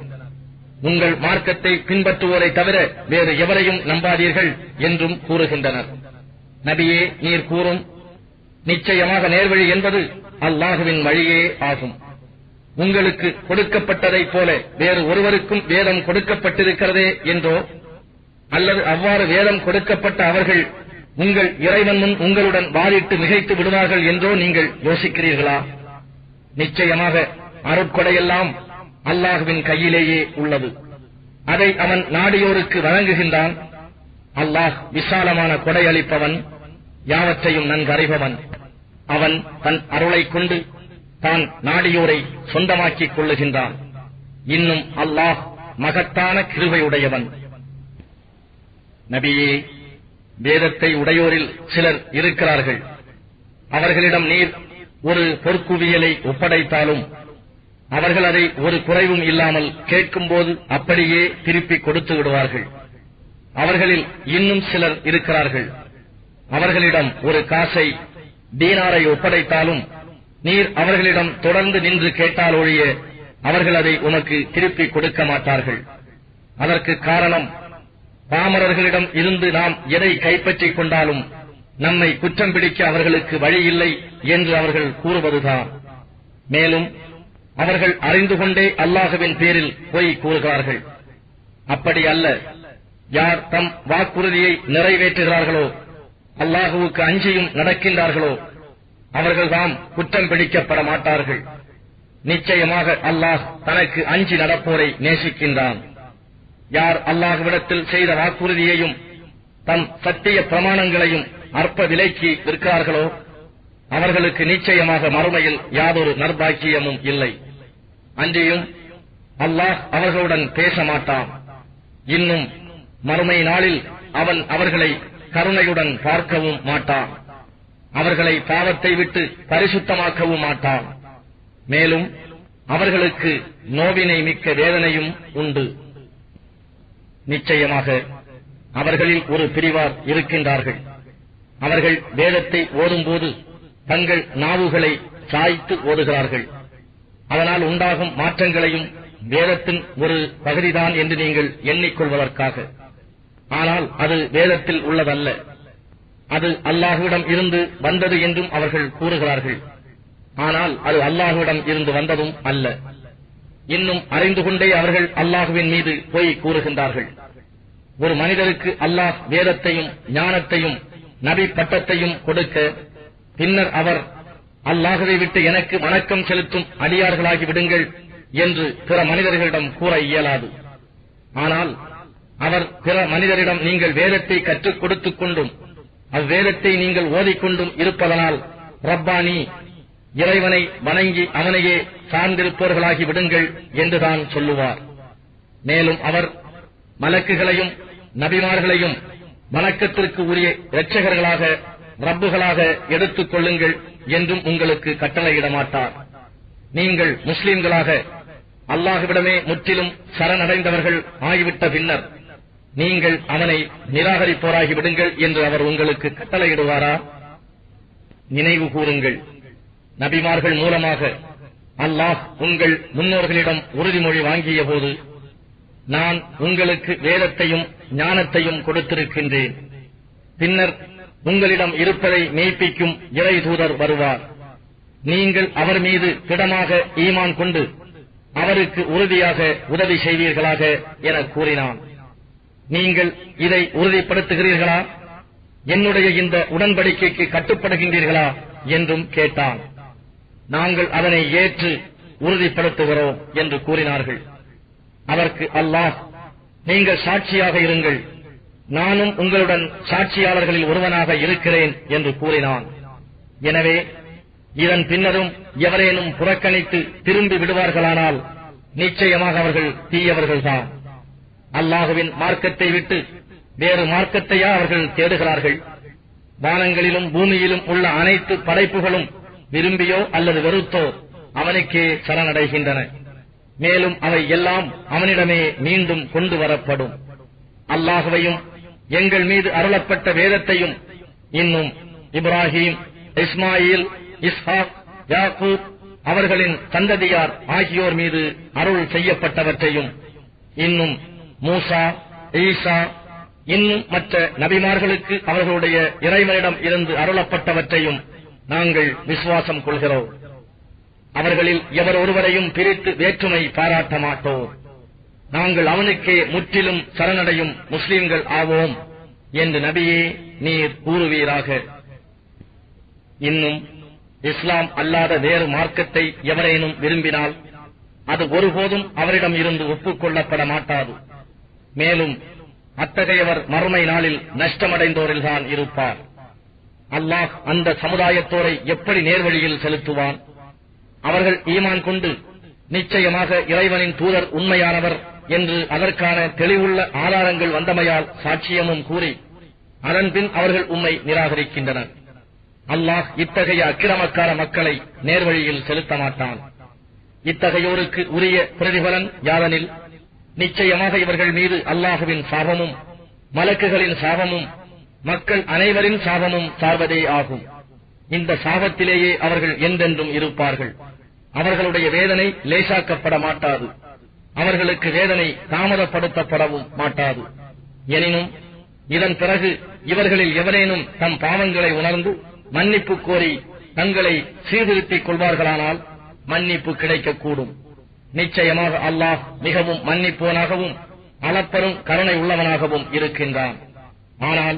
Speaker 2: உங்கள் மார்க்கத்தை பின்பற்றுவோரை தவிர வேறு எவரையும் நம்பாதீர்கள் என்றும் கூறுகின்றனர். நபியே நீர் கூறும் நிச்சயமாக நேர்வழி என்பது அல்லாஹுவின் வழியே ஆகும். உங்களுக்கு கொடுக்கப்பட்டதைப் போல வேறு ஒருவருக்கும் வேதம் கொடுக்கப்பட்டிருக்கிறதே என்றோ அல்லது அவ்வாறு வேதம் கொடுக்கப்பட்ட அவர்கள் உங்கள் இறைவன் முன் உங்களுடன் வாதிட்டு மிகைத்து விடுவார்கள் என்றோ நீங்கள் யோசிக்கிறீர்களா? நிச்சயமாக அருட்கொடையெல்லாம் அல்லாஹுவின் கையிலேயே உள்ளது. அதை அவன் நாடியோருக்கு வழங்குகின்றான். அல்லாஹ் விசாலமான கொடையளிப்பவன் யாவற்றையும் நன்கறைபவன். அவன் தன் அருளைக் கொண்டு தான் நாடியோரை சொந்தமாக்கிக் கொள்ளுகின்றான். இன்னும் அல்லாஹ் மகத்தான கிருவையுடையவன் நபியே வேதத்தை உடையோரில் சிலர் இருக்கிறார்கள். அவர்களிடம் நீர் ஒரு பொற்குவியலை ஒப்படைத்தாலும் அவர்கள் அதை ஒரு குறைவும் இல்லாமல் கேட்கும்போது அப்படியே திருப்பி கொடுத்து விடுவார்கள். அவர்களில் இன்னும் சிலர் இருக்கிறார்கள். அவர்களிடம் ஒரு காசை தீனாரை ஒப்படைத்தாலும் நீர் அவர்களிடம் தொடர்ந்து நின்று கேட்டால் ஒழிய அவர்கள் அதை உனக்கு திருப்பி கொடுக்க மாட்டார்கள். அதற்கு காரணம் பாமரர்களிடம் இருந்து நாம் எதை கைப்பற்றிக் கொண்டாலும் நம்மை குற்றம் பிடிக்க அவர்களுக்கு வழி இல்லை என்று அவர்கள் கூறுவதுதான். மேலும் அவர்கள் அறிந்து கொண்டே அல்லாஹுவின் பேரில் பொய் கூறுகிறார்கள். அப்படி அல்ல. யார் தம் வாக்குறுதியை நிறைவேற்றுகிறார்களோ அல்லாஹுவுக்கு அஞ்சியும் நடக்கின்றார்களோ அவர்கள்தான் குற்றம் பிடிக்கப்பட மாட்டார்கள். நிச்சயமாக அல்லாஹ் தனக்கு அஞ்சி நடப்போரை நேசிக்கின்றான். யார் அல்லாஹ்விடத்தில் செய்த வாக்குறுதியையும் தம் சத்திய பிரமாணங்களையும் அற்ப விலைக்கு விற்கிறார்களோ அவர்களுக்கு நிச்சயமாக மறுமையில் யாதொரு நர்பாக்கியமும் இல்லை. அன்றியும் அல்லாஹ் அவர்களுடன் பேச மாட்டான். இன்னும் மறுமை நாளில் அவன் அவர்களை கருணையுடன் பார்க்கவும் மாட்டான். அவர்களை பாவத்தை விட்டு பரிசுத்தமாக்கவும் மாட்டான். மேலும் அவர்களுக்கு நோவினை மிக்க வேதனையும் உண்டு. நிச்சயமாக அவர்களில் ஒரு பிரிவார் இருக்கின்றார்கள். அவர்கள் வேதத்தை ஓதும்போது தங்கள் நாவுகளை சாய்த்து ஓதுகிறார்கள். அதனால் உண்டாகும் மாற்றங்களையும் வேதத்தின் ஒரு பகுதிதான் என்று நீங்கள் எண்ணிக்கொள்வதற்காக. ஆனால் அது வேதத்தில் உள்ளதல்ல. அது அல்லாஹுவிடம் இருந்து வந்தது என்றும் அவர்கள் கூறுகிறார்கள். ஆனால் அது அல்லாஹுவிடம் இருந்து வந்ததும் அல்ல. இன்னும் அறிந்து கொண்டே அவர்கள் அல்லாஹுவின் மீது போய் கூறுகின்றார்கள். ஒரு மனிதருக்கு அல்லாஹ் வேதத்தையும் ஞானத்தையும் நபி பட்டத்தையும் கொடுக்க பின்னர் அவர் அல்லாஹுவை விட்டு எனக்கு வணக்கம் செலுத்தும் அடியார்களாகி விடுங்கள் என்று பிற மனிதர்களிடம் கூற இயலாது. ஆனால் அவர் பிற மனிதரிடம் நீங்கள் வேதத்தை கற்றுக் கொடுத்துக் கொண்டும் அவ்வேதத்தை நீங்கள் ஓதிக்கொண்டும் இருப்பதனால் ரப்பானி இறைவனை வணங்கி அவனையே சார்ந்திருப்பவர்களாகி விடுங்கள் என்றுதான் சொல்லுவார். மேலும் அவர் மலக்குகளையும் நபிமார்களையும் வணக்கத்திற்கு உரிய இரட்சகர்களாக ரப்புகளாக எடுத்துக் கொள்ளுங்கள் என்றும் உங்களுக்கு கட்டளையிட மாட்டார் நீங்கள் முஸ்லிம்களாக அல்லாஹுவிடமே முற்றிலும் சரணடைந்தவர்கள் ஆகிவிட்ட பின்னர் நீங்கள் அவனை நிராகரிப்போராகி விடுங்கள் என்று அவர் உங்களுக்கு கட்டளையிடுவாரா? நினைவு கூறுங்கள். நபிமார்கள் மூலமாக அல்லாஹ் உங்கள் முன்னோர்களிடம் உறுதிமொழி வாங்கிய போது நான் உங்களுக்கு வேதத்தையும் ஞானத்தையும் கொடுத்திருக்கின்றேன். பின்னர் உங்களிடம் இருப்பதை மெய்ப்பிக்கும் இறை தூதர் வருவார். நீங்கள் அவர் மீது திடமாக ஈமான் கொண்டு அவருக்கு உறுதியாக உதவி செய்வீர்களாக என கூறினான். நீங்கள் இதை உறுதிப்படுத்துகிறீர்களா? என்னுடைய இந்த உடன்படிக்கைக்கு கட்டுப்படுகின்றீர்களா? என்றும் கேட்டான். நாங்கள் அதனை ஏற்று உறுதிப்படுத்துகிறோம் என்று கூறினார்கள். அதற்கு அல்லாஹ் நீங்கள் சாட்சியாக இருங்கள். நானும் உங்களுடன் சாட்சியாளர்களில் ஒருவனாக இருக்கிறேன் என்று கூறினான். எனவே இதன் பின்னரும் எவரேனும் புறக்கணித்து திரும்பி விடுவார்களானால் நிச்சயமாக அவர்கள் தீயவர்கள்தான். அல்லாஹுவின் மார்க்கத்தை விட்டு வேறு மார்க்கத்தையா அவர்கள் தேடுகிறார்கள். வானங்களிலும் பூமியிலும் உள்ள அனைத்து படைப்புகளும் விரும்பியோ அல்லது வெறுத்தோ அவனுக்கே சரணடைகின்றன. மேலும் அவை எல்லாம் அவனிடமே மீண்டும் கொண்டு வரப்படும். அல்லாஹுவையும் எங்கள் மீது அருளப்பட்ட வேதத்தையும் இன்னும் இப்ராஹிம் இஸ்மாயில் இஸ்ஹாக் யாக்கூப் அவர்களின் சந்ததியார் ஆகியோர் மீது அருள் செய்யப்பட்டவற்றையும் இன்னும் மூசா ஈசா இன்னும் மற்ற நபிமார்களுக்கு அவர்களுடைய இறைவனிடம் இருந்து அருளப்பட்டவற்றையும் நாங்கள் விசுவாசம் கொள்கிறோம். அவர்களில் எவர் ஒருவரையும் பிரித்து வேற்றுமை பாராட்ட மாட்டோம். நாங்கள் அவனுக்கே முற்றிலும் சரணடையும் முஸ்லிம்கள் ஆவோம் என்று நபியே நீர் கூறுவீராக. இன்னும் இஸ்லாம் அல்லாத வேறு மார்க்கத்தை எவரேனும் விரும்பினால் அது ஒருபோதும் அவரிடம் இருந்து ஒப்புக்கொள்ளப்பட மாட்டாது. மேலும் அத்தகையவர் மறுமை நாளில் நஷ்டமடைந்தோரில்தான் இருப்பார். அல்லாஹ் அந்த சமுதாயத்தோரை எப்படி நேர்வழியில் செலுத்துவான்? அவர்கள் ஈமான் கொண்டு நிச்சயமாக இறைவனின் தூதர் உண்மையானவர் என்று அதற்கான தெளிவுள்ள ஆதாரங்கள் வந்தமையால் சாட்சியமும் கூறி அதன்பின் அவர்கள் உம்மை நிராகரிக்கின்றனர். அல்லாஹ் இத்தகைய அக்கிரமக்கார மக்களை நேர்வழியில் செலுத்த மாட்டான். இத்தகையோருக்கு உரிய பிரதிபலன் யாதனில்? நிச்சயமாக இவர்கள் மீது அல்லாஹுவின் சாபமும் மலக்குகளின் சாபமும் மக்கள் அனைவரின் சாபமும் சார்வதே ஆகும். இந்த சாபத்திலேயே அவர்கள் என்றென்றும் இருப்பார்கள். அவர்களுடைய வேதனை லேசாக்கப்பட மாட்டாது. அவர்களுக்கு வேதனை தாமதப்படுத்தப்படவும் மாட்டாது. எனினும் இதன் பிறகு இவர்களில் எவரேனும் தம் பாவங்களை உணர்ந்து மன்னிப்பு கோரி தங்களை சீர்திருத்திக் கொள்வார்களானால் மன்னிப்பு கிடைக்கக்கூடும். நிச்சயமாக அல்லாஹ் மிகவும் மன்னிப்போனாகவும் அளப்பெரும் கருணை உள்ளவனாகவும் இருக்கின்றான். ஆனால்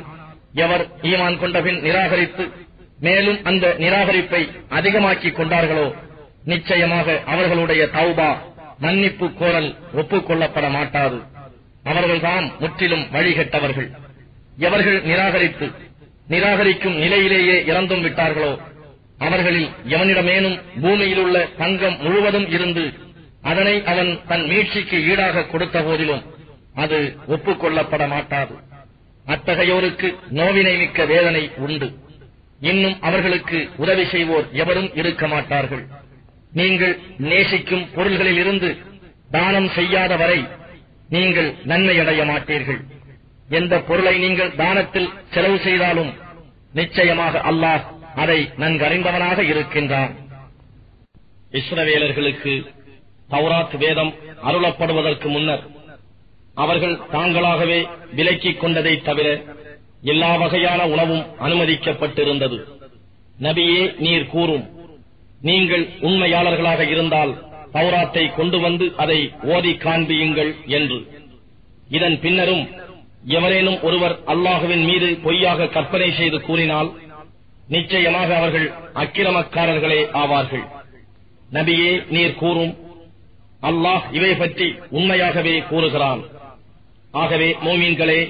Speaker 2: எவர் ஈமான் கொண்டபின் நிராகரித்து மேலும் அந்த நிராகரிப்பை அதிகமாக்கிக் கொண்டார்களோ நிச்சயமாக அவர்களுடைய தௌபா மன்னிப்பு கோரல் ஒப்புக்கொள்ளப்பட மாட்டாது. அவர்கள்தான் முற்றிலும் வழிகட்டவர்கள். எவர்கள் நிராகரித்து நிராகரிக்கும் நிலையிலேயே இறந்தும் விட்டார்களோ அவர்களில் எவனிடமேனும் பூமியிலுள்ள தங்கம் முழுவதும் இருந்து அதனை அவன் தன் மீட்சிக்கு ஈடாக கொடுத்த போதிலும் அது ஒப்புக்கொள்ளப்பட மாட்டாது. அத்தகையோருக்கு நோவினை மிக்க வேதனை உண்டு. இன்னும் அவர்களுக்கு உதவி செய்வோர் எவரும் இருக்க மாட்டார்கள். நீங்கள் நேசிக்கும் பொருள்களில் இருந்து தானம் செய்யாத வரை நீங்கள் நன்மையடைய மாட்டீர்கள். எந்த பொருளை நீங்கள் தானத்தில் செலவு செய்தாலும் நிச்சயமாக அல்லாஹ் அதை நன்கறிந்தவனாக இருக்கின்றான். இஸ்ரவேலர்களுக்கு தௌராத் வேதம் அருளப்படுவதற்கு முன்னர் அவர்கள் தாங்களாகவே விலக்கிக் கொண்டதை தவிர எல்லா வகையான உணவும் அனுமதிக்கப்பட்டிருந்தது. நபியே நீர் கூறும். நீங்கள் உண்மையாளர்களாக இருந்தால் தௌராத்தை கொண்டு வந்து அதை ஓதி காண்பியுங்கள் என்று. இதன் பின்னரும் எவரேனும் ஒருவர் அல்லாஹுவின் மீது பொய்யாக கற்பனை செய்து கூறினால் நிச்சயமாக அவர்கள் அக்கிரமக்காரர்களே ஆவார்கள். நபியே நீர் கூறும். அல்லாஹ் இவை பற்றி உண்மையாகவே கூறுகிறான். ஆகவே மோமீன்களே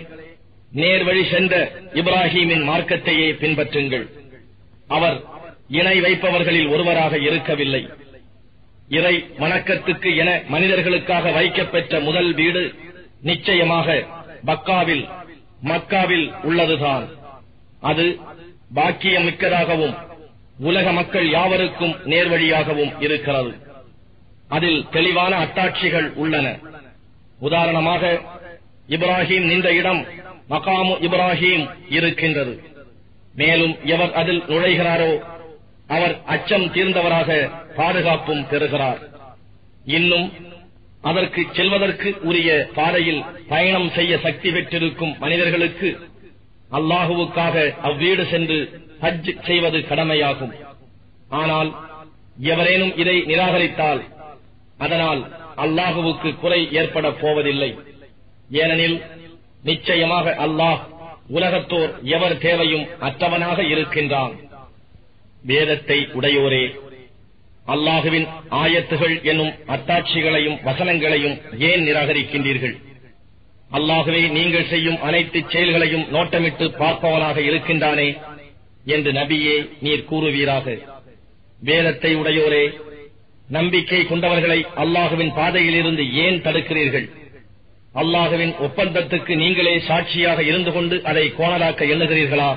Speaker 2: நேர்வழி சென்ற இப்ராஹீமின் மார்க்கத்தையே பின்பற்றுங்கள். அவர் இணை வைப்பவர்களில் ஒருவராக இருக்கவில்லை. இறை வணக்கத்துக்கு என மனிதர்களுக்காக வைக்கப்பெற்ற முதல் வீடு நிச்சயமாக பக்காவில் மக்காவில் உள்ளதுதான். அது பாக்கியம் மிக்கதாகவும் உலக மக்கள் யாவருக்கும் நேர்வழியாகவும் இருக்கிறது. அதில் தெளிவான அட்டாட்சிகள் உள்ளன. உதாரணமாக இப்ராஹிம் நின்ற இடம் மகாமு இப்ராஹிம் இருக்கின்றது. மேலும் எவர் அதில் நுழைகிறாரோ அவர் அச்சம் தீர்ந்தவராக பாதுகாப்பும் பெறுகிறார். இன்னும் அதற்கு செல்வதற்கு உரிய பாதையில் பயணம் செய்ய சக்தி பெற்றிருக்கும் மனிதர்களுக்கு அல்லாஹுவுக்காக அவ்வீடு சென்று ஹஜ் செய்வது கடமையாகும். ஆனால் எவரேனும் இதை நிராகரித்தால் அதனால் அல்லாஹுவுக்கு குறை ஏற்பட போவதில்லை. ஏனெனில் நிச்சயமாக அல்லாஹ் உலகத்தோர் எவர் தேவையும் அற்றவனாக இருக்கின்றான். வேதத்தை உடையோரே அல்லாஹுவின் ஆயத்துகள் என்னும் அத்தாட்சிகளையும் வசனங்களையும் ஏன் நிராகரிக்கின்றீர்கள்? அல்லாகவே நீங்கள் செய்யும் அனைத்து செயல்களையும் நோட்டமிட்டு பார்ப்பவனாக இருக்கின்றானே என்று நபியே நீர் கூறுவீராக. வேதத்தை உடையோரே நம்பிக்கை கொண்டவர்களை அல்லாஹுவின் பாதையிலிருந்து ஏன் தடுக்கிறீர்கள்? அல்லாஹுவின் ஒப்பந்தத்துக்கு நீங்களே சாட்சியாக இருந்து கொண்டு அதை கோணலாக்க எண்ணுகிறீர்களா?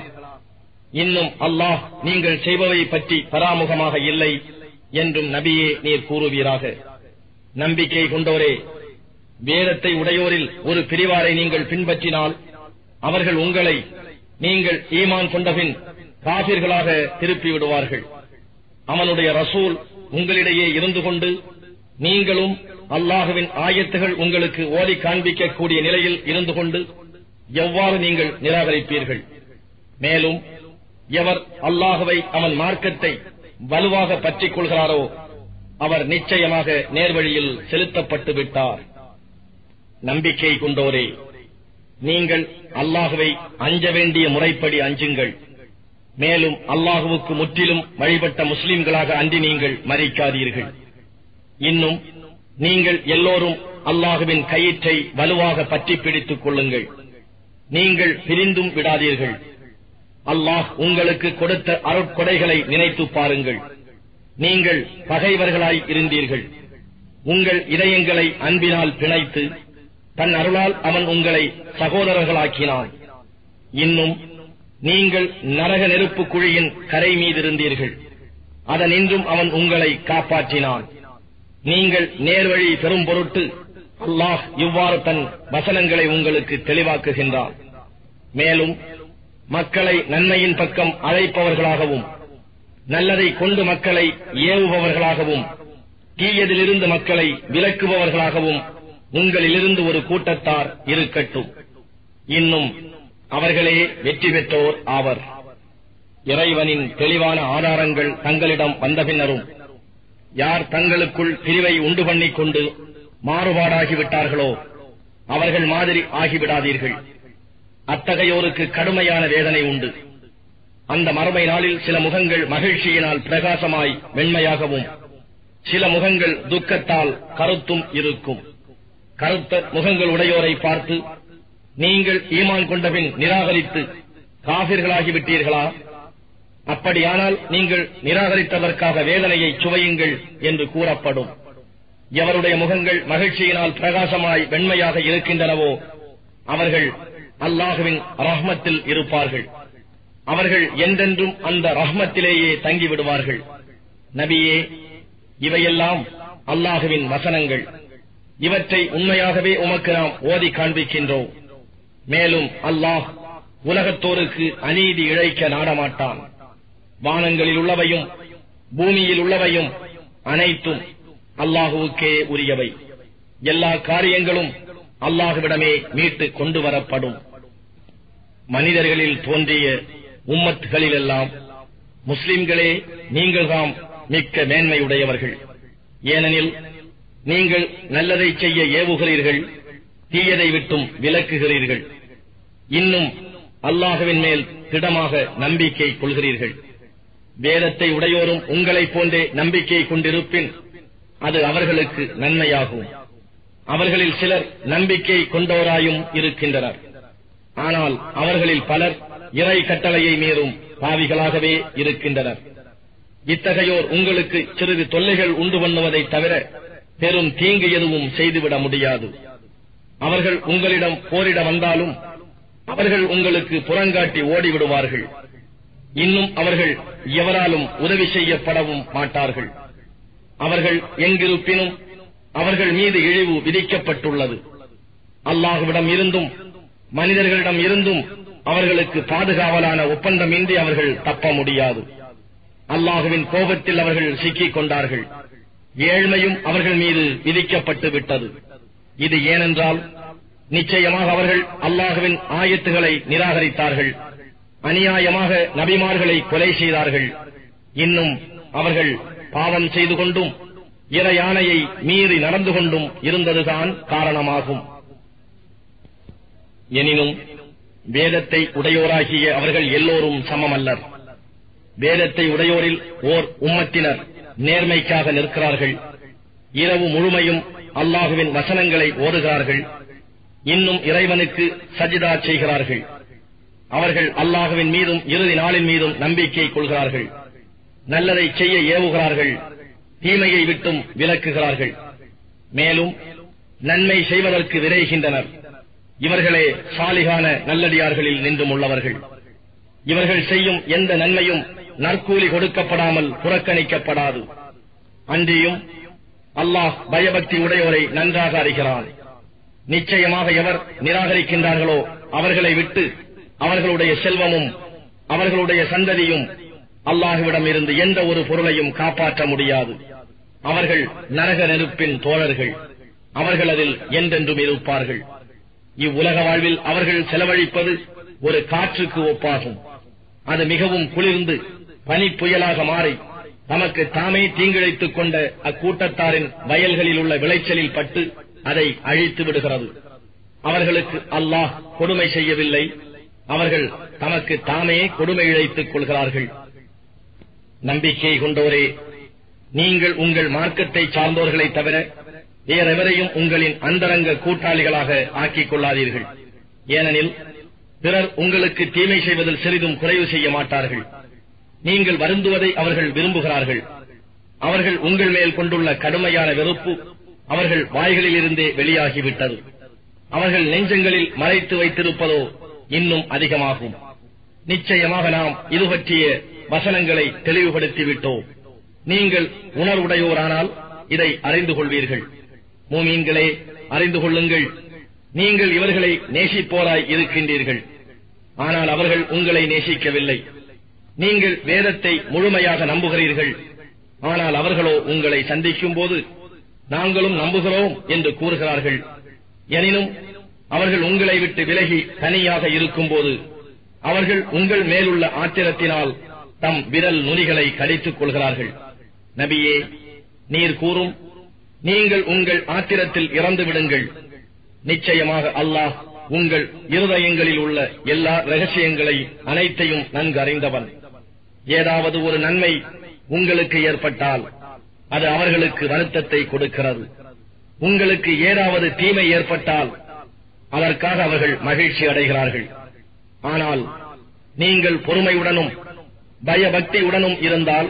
Speaker 2: இன்னும் அல்லாஹ் நீங்கள் செய்பவை பற்றி பராமுகமாக இல்லை என்றும் நபியே நீர் கூறுவீராக. நம்பிக்கை கொண்டோரே வேதத்தை உடையோரில் ஒரு பிரிவாரை நீங்கள் பின்பற்றினால் அவர்கள் உங்களை நீங்கள் ஈமான் கொண்டபின் காபிர்களாக திருப்பி விடுவார்கள் அவனுடைய ரசூல் உங்களிடையே இருந்து கொண்டு நீங்களும் அல்லாஹுவின் ஆயத்துகள் உங்களுக்கு ஓதி காண்பிக்கக்கூடிய நிலையில் இருந்து கொண்டு எவ்வாறு நீங்கள் நிராகரிப்பீர்கள்? மேலும் எவர் அல்லாஹுவை அவன் மார்க்கத்தை வலுவாக பற்றிக் கொள்கிறாரோ அவர் நிச்சயமாக நேர்வழியில் செலுத்தப்பட்டு விட்டார். நம்பிக்கை கொண்டோரே நீங்கள் அல்லாஹுவை அஞ்ச வேண்டிய முறைப்படி அஞ்சுங்கள். மேலும் அல்லாஹுவுக்கு முற்றிலும் வழிபட்ட முஸ்லிம்களாக அன்றி நீங்கள் மறைக்காதீர்கள். இன்னும் நீங்கள் எல்லோரும் அல்லாஹுவின் கயிற்றை வலுவாக பற்றி பிடித்துக் கொள்ளுங்கள். நீங்கள் பிரிந்தும் விடாதீர்கள். அல்லாஹ் உங்களுக்கு கொடுத்த அருட்கொடைகளை நினைத்து பாருங்கள். நீங்கள் பகைவர்களாய் இருந்தீர்கள். உங்கள் இதயங்களை அன்பினால் பிணைத்து தன் அருளால் அவன் உங்களை சகோதரர்களாக்கினான். இன்னும் நீங்கள் நரக நெருப்பு குழியின் கரை மீதிருந்தீர்கள். அதனின்றும் அவன் உங்களை காப்பாற்றினான். நீங்கள் நேர்வழி பெறும் பொருட்டு அல்லாஹ் இவ்வாறு தன் வசனங்களை உங்களுக்கு தெளிவாக்குகின்றான். மேலும் மக்களை நன்மையின் பக்கம் அழைப்பவர்களாகவும் நல்லதை கொண்டு மக்களை ஏவுபவர்களாகவும் தீயதிலிருந்து மக்களை விலக்குபவர்களாகவும் உங்களிலிருந்து ஒரு கூட்டத்தார் இருக்கட்டும். இன்னும் அவர்களே வெற்றி பெற்றோர் ஆவர். இறைவனின் தெளிவான ஆதாரங்கள் தங்களிடம் வந்த பின்னரும் யார் தங்களுக்குள் பிரிவை உண்டு பண்ணிக் கொண்டு மாறுபாடாகிவிட்டார்களோ அவர்கள் மாதிரி ஆகிவிடாதீர்கள். அத்தகையோருக்கு கடுமையான வேதனை உண்டு. அந்த மறுமை நாளில் சில முகங்கள் மகிழ்ச்சியினால் பிரகாசமாய் வெண்மையாகவும் சில முகங்கள் துக்கத்தால் கருத்தும் இருக்கும். கருத்த முகங்கள் உடையோரை பார்த்து நீங்கள் ஈமான் கொண்டபின் நிராகரித்து காபிர்களாகிவிட்டீர்களா? அப்படியானால் நீங்கள் நிராகரித்ததற்காக வேதனையை சுவையுங்கள் என்று கூறப்படும். எவருடைய முகங்கள் மகிழ்ச்சியினால் பிரகாசமாய் வெண்மையாக இருக்கின்றனவோ அவர்கள் அல்லாஹுவின் ரஹ்மத்தில் இருப்பார்கள். அவர்கள் என்றென்றும் அந்த ரஹ்மத்திலேயே தங்கிவிடுவார்கள். நபியே இவையெல்லாம் அல்லாஹுவின் வசனங்கள். இவற்றை உண்மையாகவே உமக்கு நாம் ஓதி காண்பிக்கின்றோம். மேலும் அல்லாஹ் உலகத்தோருக்கு அநீதி இழைக்க நாடமாட்டான். வானங்களில் உள்ளவையும் பூமியில் உள்ளவையும் அனைத்தும் அல்லாஹுவுக்கே உரியவை. எல்லா காரியங்களும் அல்லாஹுவிடமே மீட்டு கொண்டு வரப்படும். மனிதர்களில் தோன்றிய உம்மத்துகளிலெல்லாம் முஸ்லிம்களே நீங்கள்தாம் மிக்க மேன்மையுடையவர்கள். ஏனெனில் நீங்கள் நல்லதை செய்ய ஏவுகிறீர்கள் தீயதை விட்டும் விலக்குகிறீர்கள். இன்னும் அல்லாஹுவின் மேல் திடமாக நம்பிக்கை கொள்கிறீர்கள். வேதத்தை உடையோரும் உங்களைப் போன்றே நம்பிக்கை கொண்டிருப்பின் அது அவர்களுக்கு நன்மையாகும். அவர்களில் சிலர் நம்பிக்கை கொண்டோராயும் இருக்கின்றனர். ஆனால் அவர்களில் பலர் இறை கட்டளையை மீறும் பாவிகளாகவே இருக்கின்றனர். இத்தகையோர் உங்களுக்கு சிறிது தொல்லைகள் உண்டு பண்ணுவதை தவிர பெரும் தீங்கு எதுவும் செய்துவிட முடியாது. அவர்கள் உங்களிடம் போரிட வந்தாலும் அவர்கள் உங்களுக்கு புறங்காட்டி ஓடிவிடுவார்கள். இன்னும் அவர்கள் எவராலும் உதவி செய்யப்படவும் மாட்டார்கள். அவர்கள் எங்கிருப்பினும் அவர்கள் மீது இழிவு விதிக்கப்பட்டுள்ளது. அல்லாஹுவிடம் இருந்தும் மனிதர்களிடம் இருந்தும் அவர்களுக்கு பாதுகாவலான ஒப்பந்தமின்றி அவர்கள் தப்ப முடியாது. அல்லாஹுவின் கோபத்தில் அவர்கள் சிக்கிக் கொண்டார்கள். ஏழ்மையும் அவர்கள் மீது விதிக்கப்பட்டு விட்டது. இது ஏனென்றால் நிச்சயமாக அவர்கள் அல்லாஹுவின் ஆயத்துகளை நிராகரித்தார்கள். அநியாயமாக நபிமார்களை கொலை செய்தார்கள். இன்னும் அவர்கள் பாவம் செய்து கொண்டும் இற யானையை மீறி நடந்து கொண்டும் இருந்ததுதான் காரணமாகும். எனினும் வேதத்தை உடையோராகிய அவர்கள் எல்லோரும் சமமல்லர். வேதத்தை உடையோரில் ஓர் உம்மத்தினர் நேர்மைக்காக நிற்கிறார்கள். இரவு முழுமையும் அல்லாஹுவின் வசனங்களை ஓதுகிறார்கள். இன்னும் இறைவனுக்கு சஜிதா செய்கிறார்கள். அவர்கள் அல்லாஹுவின் மீதும் இறுதி நாளின் மீதும் நம்பிக்கை கொள்கிறார்கள். நல்லதை செய்ய ஏவுகிறார்கள். தீமையை விட்டும் விலக்குகிறார்கள். மேலும் நன்மை செய்வதற்கு விரைகின்றனர். இவர்களே சாலிகான நல்லடியார்களில் நின்றும் உள்ளவர்கள். இவர்கள் செய்யும் எந்த நன்மையும் நற்கூலி கொடுக்கப்படாமல் புறக்கணிக்கப்படாது. அன்றியும் அல்லாஹ் பயபக்தி உடையோரை நன்றாக அறிகிறான். நிச்சயமாக எவர் நிராகரிக்கின்றார்களோ அவர்களை விட்டு அவர்களுடைய செல்வமும் அவர்களுடைய சந்ததியும் அல்லாஹுவிடம் இருந்து எந்த ஒரு பொருளையும் காப்பாற்ற முடியாது. அவர்கள் நரக நெருப்பின் தோழர்கள். அவர்கள் அதில் என்றென்றும் இருப்பார்கள். இவ்வுலக வாழ்வில் அவர்கள் செலவழிப்பது ஒரு காற்றுக்கு ஒப்பாகும். அது மிகவும் குளிர்ந்து பனி புயலாக மாறி தமக்கு தாமே தீங்கிழைத்துக் கொண்ட அக்கூட்டத்தாரின் வயல்களில் உள்ள விளைச்சலில் பட்டு அதை அழித்து விடுகிறது. அவர்களுக்கு அல்லாஹ் கொடுமை செய்யவில்லை. அவர்கள் தமக்கு தாமே கொடுமை இழைத்துக் கொள்கிறார்கள். நம்பிக்கை கொண்டோரே நீங்கள் உங்கள் மார்க்கத்தை சார்ந்தோர்களை தவிர வேறெவரையும் உங்களின் அந்தரங்க கூட்டாளிகளாக ஆக்கிக் கொள்ளாதீர்கள். ஏனெனில் பிறர் உங்களுக்கு தீமை செய்வதில் சிறிதும் குறைவு செய்ய மாட்டார்கள். நீங்கள் வருந்துவதை அவர்கள் விரும்புகிறார்கள். அவர்கள் உங்கள் மேல் கொண்டுள்ள கடுமையான வெறுப்பு அவர்கள் வாய்களில் இருந்தே வெளியாகிவிட்டது. அவர்கள் நெஞ்சங்களில் மறைத்து வைத்திருப்பதோ இன்னும் அதிகமாகும். நிச்சயமாக நாம் இது பற்றிய வசனங்களை தெளிவுபடுத்திவிட்டோம். நீங்கள் உணர்வுடையோரானால் இதை அறிந்து கொள்வீர்கள். மூமீன்களே அறிந்து கொள்ளுங்கள். நீங்கள் இவர்களை நேசிப்போராய் இருக்கின்றீர்கள். ஆனால் அவர்கள் உங்களை நேசிக்கவில்லை. நீங்கள் வேதத்தை முழுமையாக நம்புகிறீர்கள். ஆனால் அவர்களோ உங்களை சந்திக்கும் போது நாங்களும் நம்புகிறோம் என்று கூறுகிறார்கள். எனினும் அவர்கள் உங்களை விட்டு விலகி தனியாக இருக்கும்போது அவர்கள் உங்கள் மேலுள்ள ஆத்திரத்தினால் தம் விரல் நுனிகளை கடித்துக் கொள்கிறார்கள். நபியே நீர் கூறும் நீங்கள் உங்கள் ஆத்திரத்தில் இறந்து விடுங்கள். நிச்சயமாக அல்லாஹ் உங்கள் இருதயங்களில் உள்ள எல்லா ரகசியங்களை அனைத்தையும் நன்கு அறிந்தவன் ஏதாவது ஒரு நன்மை உங்களுக்கு ஏற்பட்டால் அது அவர்களுக்கு வருத்தத்தை கொடுக்கிறது. உங்களுக்கு ஏதாவது தீமை ஏற்பட்டால் அதற்காக அவர்கள் மகிழ்ச்சி அடைகிறார்கள். ஆனால் நீங்கள் பொறுமையுடனும் பயபக்தியுடனும் இருந்தால்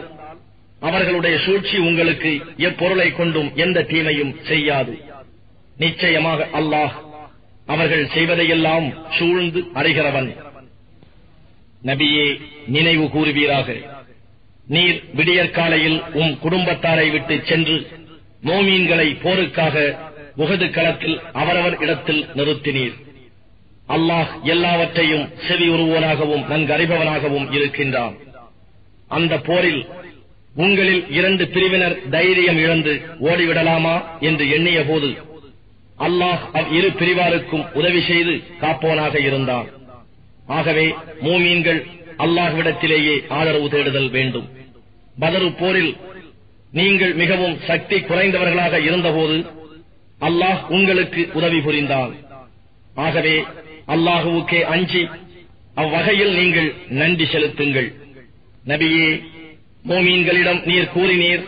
Speaker 2: அவர்களுடைய சூழ்ச்சி உங்களுக்கு எப்பொருளை கொண்டும் எந்த தீமையும் செய்யாது. நிச்சயமாக அல்லாஹ் அவர்கள் செய்வதையெல்லாம் சூழ்ந்து அறிகிறவன். நபியே நினைவு கூறுவீராக. நீர் விடியற்காலையில் உம் குடும்பத்தாரை விட்டு சென்று மோமீன்களை போருக்காக முகது களத்தில் அவரவர் இடத்தில் நிறுத்தினீர். அல்லாஹ் எல்லாவற்றையும் செவி உருவோனாகவும் நன்கறிபவனாகவும் இருக்கின்றான். அந்த போரில் உங்களில் இரண்டு பிரிவினர் தைரியம் இழந்து ஓடிவிடலாமா என்று எண்ணிய போது அல்லாஹ் அவ் இரு பிரிவாருக்கும் உதவி செய்து காப்போனாக இருந்தான். ஆகவே மூமீன்கள் அல்லாஹ்விடத்திலேயே ஆதரவு தேடுதல் வேண்டும். பதரு போரில் நீங்கள் மிகவும் சக்தி குறைந்தவர்களாக இருந்தபோது அல்லாஹ் உங்களுக்கு உதவி புரிந்தான் ஆகவே அல்லாஹுவுக்கே அஞ்சி அவ்வகையில் நீங்கள் நன்றி செலுத்துங்கள். நபியே மோமீன்களிடம் நீர் கூறினீர்.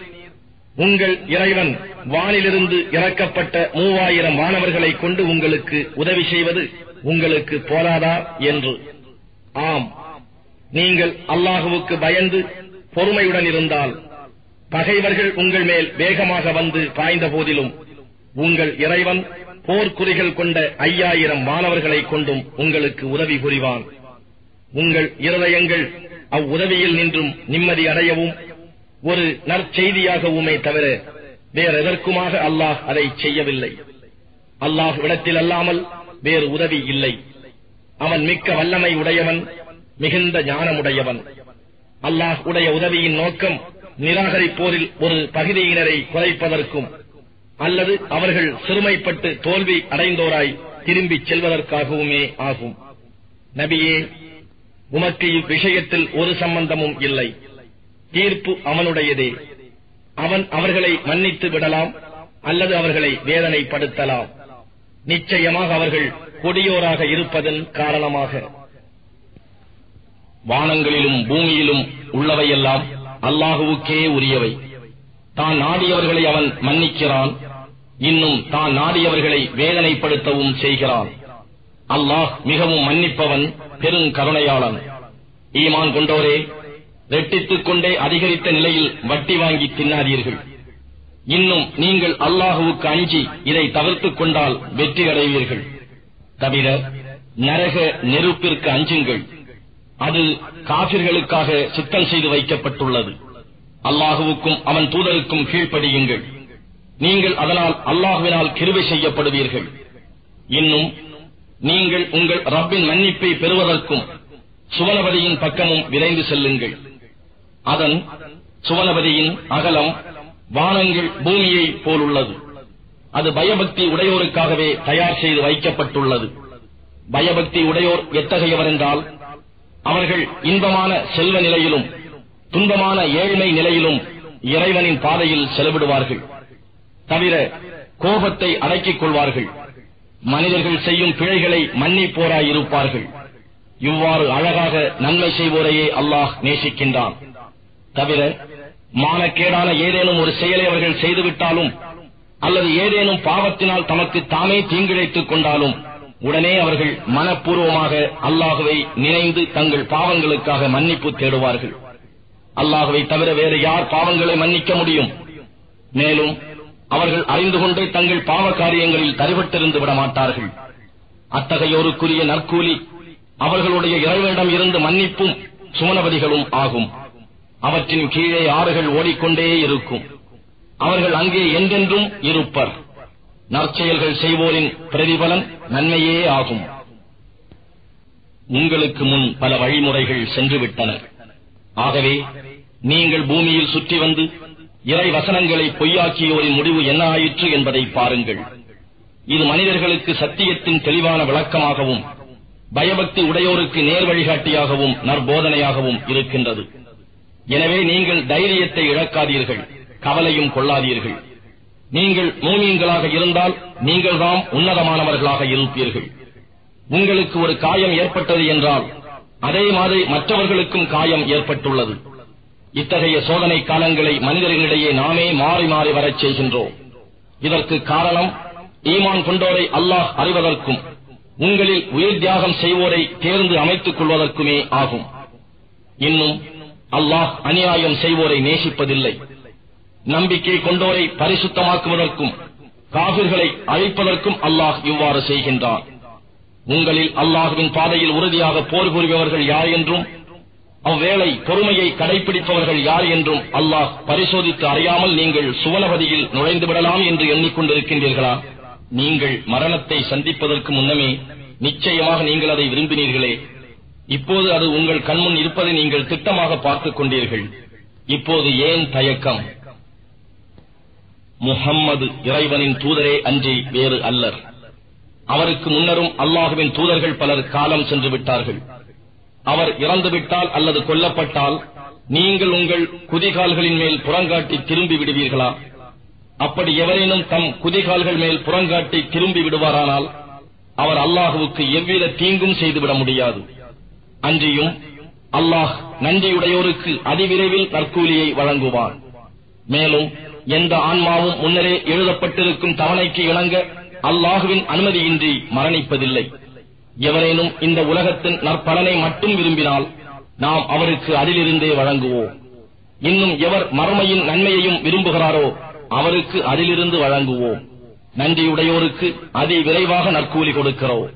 Speaker 2: உங்கள் இறைவன் வானிலிருந்து இறக்கப்பட்ட மூவாயிரம் மாணவர்களை கொண்டு உங்களுக்கு உதவி செய்வது உங்களுக்கு போராதா என்று. ஆம். நீங்கள் அல்லாஹுவுக்கு பயந்து பொறுமையுடன் இருந்தால் பகைவர்கள் உங்கள் மேல் வேகமாக வந்து பாய்ந்த போதிலும் உங்கள் இறைவன் போர்க்குறிகள் கொண்ட ஐயாயிரம் மாணவர்களை கொண்டும் உங்களுக்கு உதவி புரிவான். உங்கள் இருதயங்கள் அவ்வுதவியில் நின்றும் நிம்மதி அடையவும் ஒரு நற்செய்தியாகவுமே தவிர வேறெதற்குமாக அல்லாஹ் அதை செய்யவில்லை. அல்லாஹ் இடத்தில் அல்லாமல் வேறு உதவி இல்லை. அவன் மிக்க வல்லமை உடையவன் மிகுந்த ஞானமுடையவன். அல்லாஹ் உடைய உதவியின் நோக்கம் நிராகரிப்போரில் ஒரு பகுதியினரை குறைப்பதற்கும் அல்லது அவர்கள் சிறுமைப்பட்டு தோல்வி அடைந்தோராய் திரும்பிச் செல்வதற்காகவுமே ஆகும். நபியே உமக்கு இவ்விஷயத்தில் ஒரு சம்பந்தமும் இல்லை. தீர்ப்பு அவனுடையதே. அவன் அவர்களை மன்னித்து விடலாம் அல்லது அவர்களை வேதனைப்படுத்தலாம். நிச்சயமாக அவர்கள் கொடியோராக இருப்பதன் காரணமாக. வானங்களிலும் பூமியிலும் உள்ளவையெல்லாம் அல்லாஹுவுக்கே உரியவை. தான் நாடியவர்களை அவன் மன்னிக்கிறான். இன்னும் தான் நாடியவர்களை வேதனைப்படுத்தவும் செய்கிறான். அல்லாஹ் மிகவும் மன்னிப்பவன் பெருங்கருணையாளன் ஈமான் கொண்டோரே ரெட்டித்துக் கொண்டே அதிகரித்த நிலையில் வட்டி வாங்கி தின்னாதீர்கள். இன்னும் நீங்கள் அல்லாஹுவுக்கு அஞ்சி இதை தவிர்த்துக் கொண்டால் வெற்றி அடைவீர்கள். தவிர நரக நெருப்பிற்கு அஞ்சுங்கள். அது காபிர்களுக்காக சுத்தம் செய்து வைக்கப்பட்டுள்ளது. அல்லாஹுவுக்கும் அவன் தூதருக்கும் கீழ்ப்படியுங்கள். நீங்கள் அதனால் அல்லாஹுவினால் கிருவை செய்யப்படுவீர்கள். இன்னும் நீங்கள் உங்கள் ரப்பின் மன்னிப்பை பெறுவதற்கும் சுவனபதியின் பக்கமும் விரைந்து செல்லுங்கள். அதன் சுவனபதியின் அகலம் வானங்கள் பூமியை போலுள்ளது. அது பயபக்தி உடையோருக்காகவே தயார் செய்து வைக்கப்பட்டுள்ளது. பயபக்தி உடையோர் எத்தகையவர் என்றால் அவர்கள் இன்பமான செல்வ நிலையிலும் துன்பமான ஏழ்மை நிலையிலும் இறைவனின் பாதையில் செலவிடுவார்கள். தவிர கோபத்தை அடக்கிக் கொள்வார்கள். மனிதர்கள் செய்யும் பிழைகளை மன்னிப்போராயிருப்பார்கள். இவ்வாறு அழகாக நன்மை செய்வோரையே அல்லாஹ் நேசிக்கின்றான். தவிர மானக்கேடான ஏதேனும் ஒரு செயலை அவர்கள் செய்துவிட்டாலும் அல்லது ஏதேனும் பாவத்தினால் தமக்கு தாமே தீங்கிழைத்துக் கொண்டாலும் உடனே அவர்கள் மனப்பூர்வமாக அல்லாஹுவை நினைந்து தங்கள் பாவங்களுக்காக மன்னிப்பு தேடுவார்கள். அல்லாஹுவை தவிர வேறு யார் பாவங்களை மன்னிக்க முடியும்? மேலும் அவர்கள் அறிந்து கொண்டு தங்கள் பாவ காரியங்களில் தருவிட்டிருந்து விட மாட்டார்கள். அத்தகையோருக்குரிய நற்கூலி அவர்களுடைய இறைவனிடம் இருந்து மன்னிப்பும் சுமனபதிகளும் ஆகும். அவற்றின் கீழே ஆறுகள் ஓடிக்கொண்டே இருக்கும். அவர்கள் அங்கே என்றென்றும் இருப்பர். நற்செயல்கள் செய்வோரின் பிரதிபலன் நன்மையே ஆகும். உங்களுக்கு முன் பல வழிமுறைகள் சென்றுவிட்டன. ஆகவே நீங்கள் பூமியில் சுற்றி வந்து இறை வசனங்களை பொய்யாக்கியோரின் முடிவு என்ன ஆயிற்று என்பதை பாருங்கள். இது மனிதர்களுக்கு சத்தியத்தின் தெளிவான விளக்கமாகவும் பயபக்தி உடையோருக்கு நேர் வழிகாட்டியாகவும் நற்போதனையாகவும் இருக்கின்றது. எனவே நீங்கள் தைரியத்தை இழக்காதீர்கள் கவலையும் கொள்ளாதீர்கள். நீங்கள் மூமியங்களாக இருந்தால் நீங்கள்தாம் உன்னதமானவர்களாக இருப்பீர்கள். உங்களுக்கு ஒரு காயம் ஏற்பட்டது என்றால் அதே மாதிரி மற்றவர்களுக்கும் காயம் ஏற்பட்டுள்ளது. இத்தகைய சோதனை காலங்களை மனிதர்களிடையே நாமே மாறி மாறி வரச் செய்கின்றோம். இதற்கு காரணம் ஈமான் கொண்டோரை அல்லாஹ் அறிவதற்கும் உங்களில் உயிர் தியாகம் செய்வோரை தேர்ந்து அமைத்துக் கொள்வதற்குமே ஆகும். இன்னும் அல்லாஹ் அநியாயம் செய்வோரை நேசிப்பதில்லை. நம்பிக்கை கொண்டோரை பரிசுத்தமாக்குவதற்கும் காவிர்களை அழிப்பதற்கும் அல்லாஹ் இவ்வாறு செய்கின்றான். உங்களில் அல்லாஹுவின் பாதையில் உறுதியாக போர் புரிபவர்கள் யார் என்றும் அவ்வேளை பொறுமையை கடைபிடிப்பவர்கள் யார் என்றும் அல்லாஹ் பரிசோதித்து அறியாமல் நீங்கள் சுவனபதியில் நுழைந்து விடலாம் என்று எண்ணிக்கொண்டிருக்கின்றீர்களா? நீங்கள் மரணத்தை சந்திப்பதற்கு முன்னமே நிச்சயமாக நீங்கள் அதை விரும்பினீர்களே. இப்போது அது உங்கள் கண்முன் இருப்பதை நீங்கள் திட்டமாக பார்த்துக் கொண்டீர்கள். இப்போது ஏன் தயக்கம்? முஹம்மது இறைவனின் தூதரே அன்றி வேறு அல்லர். அவருக்கு முன்னரும் அல்லாஹுவின் தூதர்கள் பலர் காலம் சென்று விட்டார்கள். அவர் இறந்துவிட்டால் அல்லது கொல்லப்பட்டால் நீங்கள் உங்கள் குதிகால்களின் மேல் புறங்காட்டி திரும்பி விடுவீர்களா? அப்படி எவரேனும் தம் குதிகால்கள் மேல் புறங்காட்டி திரும்பி விடுவாரானால் அவர் அல்லாஹுவுக்கு எவ்வித தீங்கும் செய்துவிட முடியாது. அன்றியும் அல்லாஹ் நன்றியுடையோருக்கு அதிவிரைவில் தற்கூலியை வழங்குவான். மேலும் எந்த ஆன்மாவும் முன்னரே எழுதப்பட்டிருக்கும் தவணைக்கு இணங்க அல்லாஹுவின் அனுமதியின்றி மரணிப்பதில்லை. எவரேனும் இந்த உலகத்தின் நற்பலனை மட்டும் விரும்பினால் நாம் அவருக்கு அதிலிருந்தே வழங்குவோம். இன்னும் எவர் மறுமையின் நன்மையையும் விரும்புகிறாரோ அவருக்கு அதிலிருந்து வழங்குவோம். நன்றியுடையோருக்கு அதி விரைவாக நற்கூலி கொடுக்கிறோம்.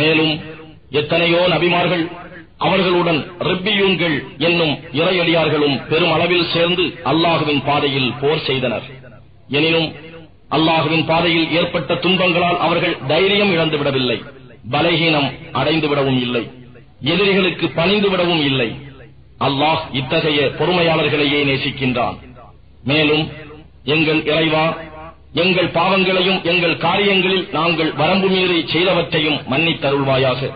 Speaker 2: மேலும் எத்தனையோ நபிமார்கள் அவர்களுடன் ரிப்பியூன்கள் என்னும் இறையடியார்களும் பெருமளவில் சேர்ந்து அல்லாஹுவின் பாதையில் போர் செய்தனர். எனினும் அல்லாஹுவின் பாதையில் ஏற்பட்ட துன்பங்களால் அவர்கள் தைரியம் இழந்து விடவில்லை. பலகீனம் அடைந்து விடவும் இல்லை. எதிரிகளுக்கு பணிந்து விடவும் இல்லை. அல்லாஹ் இத்தகைய பொறுமையாளர்களையே நேசிக்கின்றான். மேலும் எங்கள் இறைவா எங்கள் பாவங்களையும் எங்கள் காரியங்களில் நாங்கள் வரம்பு மீறி செய்தவற்றையும் மன்னித்தருள்வாயாக.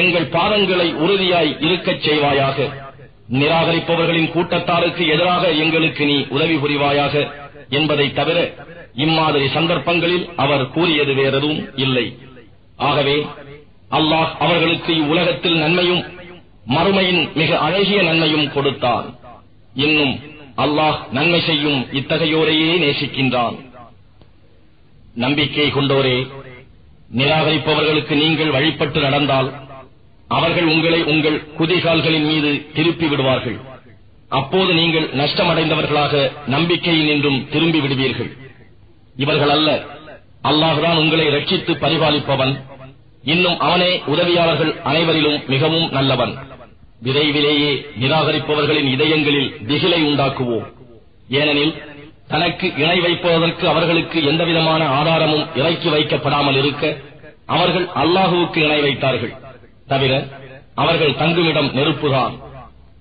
Speaker 2: எங்கள் பாதங்களை உறுதியாய் இருக்கச் செய்வாயாக. நிராகரிப்பவர்களின் கூட்டத்தாருக்கு எதிராக எங்களுக்கு நீ உதவி புரிவாயாக என்பதை தவிர இம்மாதிரி சந்தர்ப்பங்களில் அவர் கூறியது வேறெதுவும் இல்லை. ஆகவே அல்லாஹ் அவர்களுக்கு இவ்வுலகத்தில் நன்மையும் மறுமையின் மிக அழகிய நன்மையும் கொடுத்தான். இன்னும் அல்லாஹ் நன்மை செய்யும் இத்தகையோரையே நேசிக்கின்றான். நம்பிக்கை கொண்டோரே நிராகரிப்பவர்களுக்கு நீங்கள் வழிபட்டு நடந்தால் அவர்கள் உங்களை உங்கள் குதிகால்களின் மீது திருப்பி விடுவார்கள். அப்போது நீங்கள் நஷ்டமடைந்தவர்களாக நம்பிக்கையில் நின்றும் திரும்பி விடுவீர்கள். இவர்கள் அல்ல அல்லாஹுதான் உங்களை ரட்சித்து பரிபாலிப்பவன். இன்னும் அவனே உதவியாளர்கள் அனைவரிலும் மிகவும் நல்லவன். விரைவிலேயே நிராகரிப்பவர்களின் இதயங்களில் திகிலை உண்டாக்குவோம். ஏனெனில் தனக்கு இணை வைப்பதற்கு அவர்களுக்கு எந்தவிதமான ஆதாரமும் இறக்கி வைக்கப்படாமல் இருக்க அவர்கள் அல்லாஹுவுக்கு இணை வைத்தார்கள். தவிர அவர்கள் தங்குமிடம் நெருப்புதான்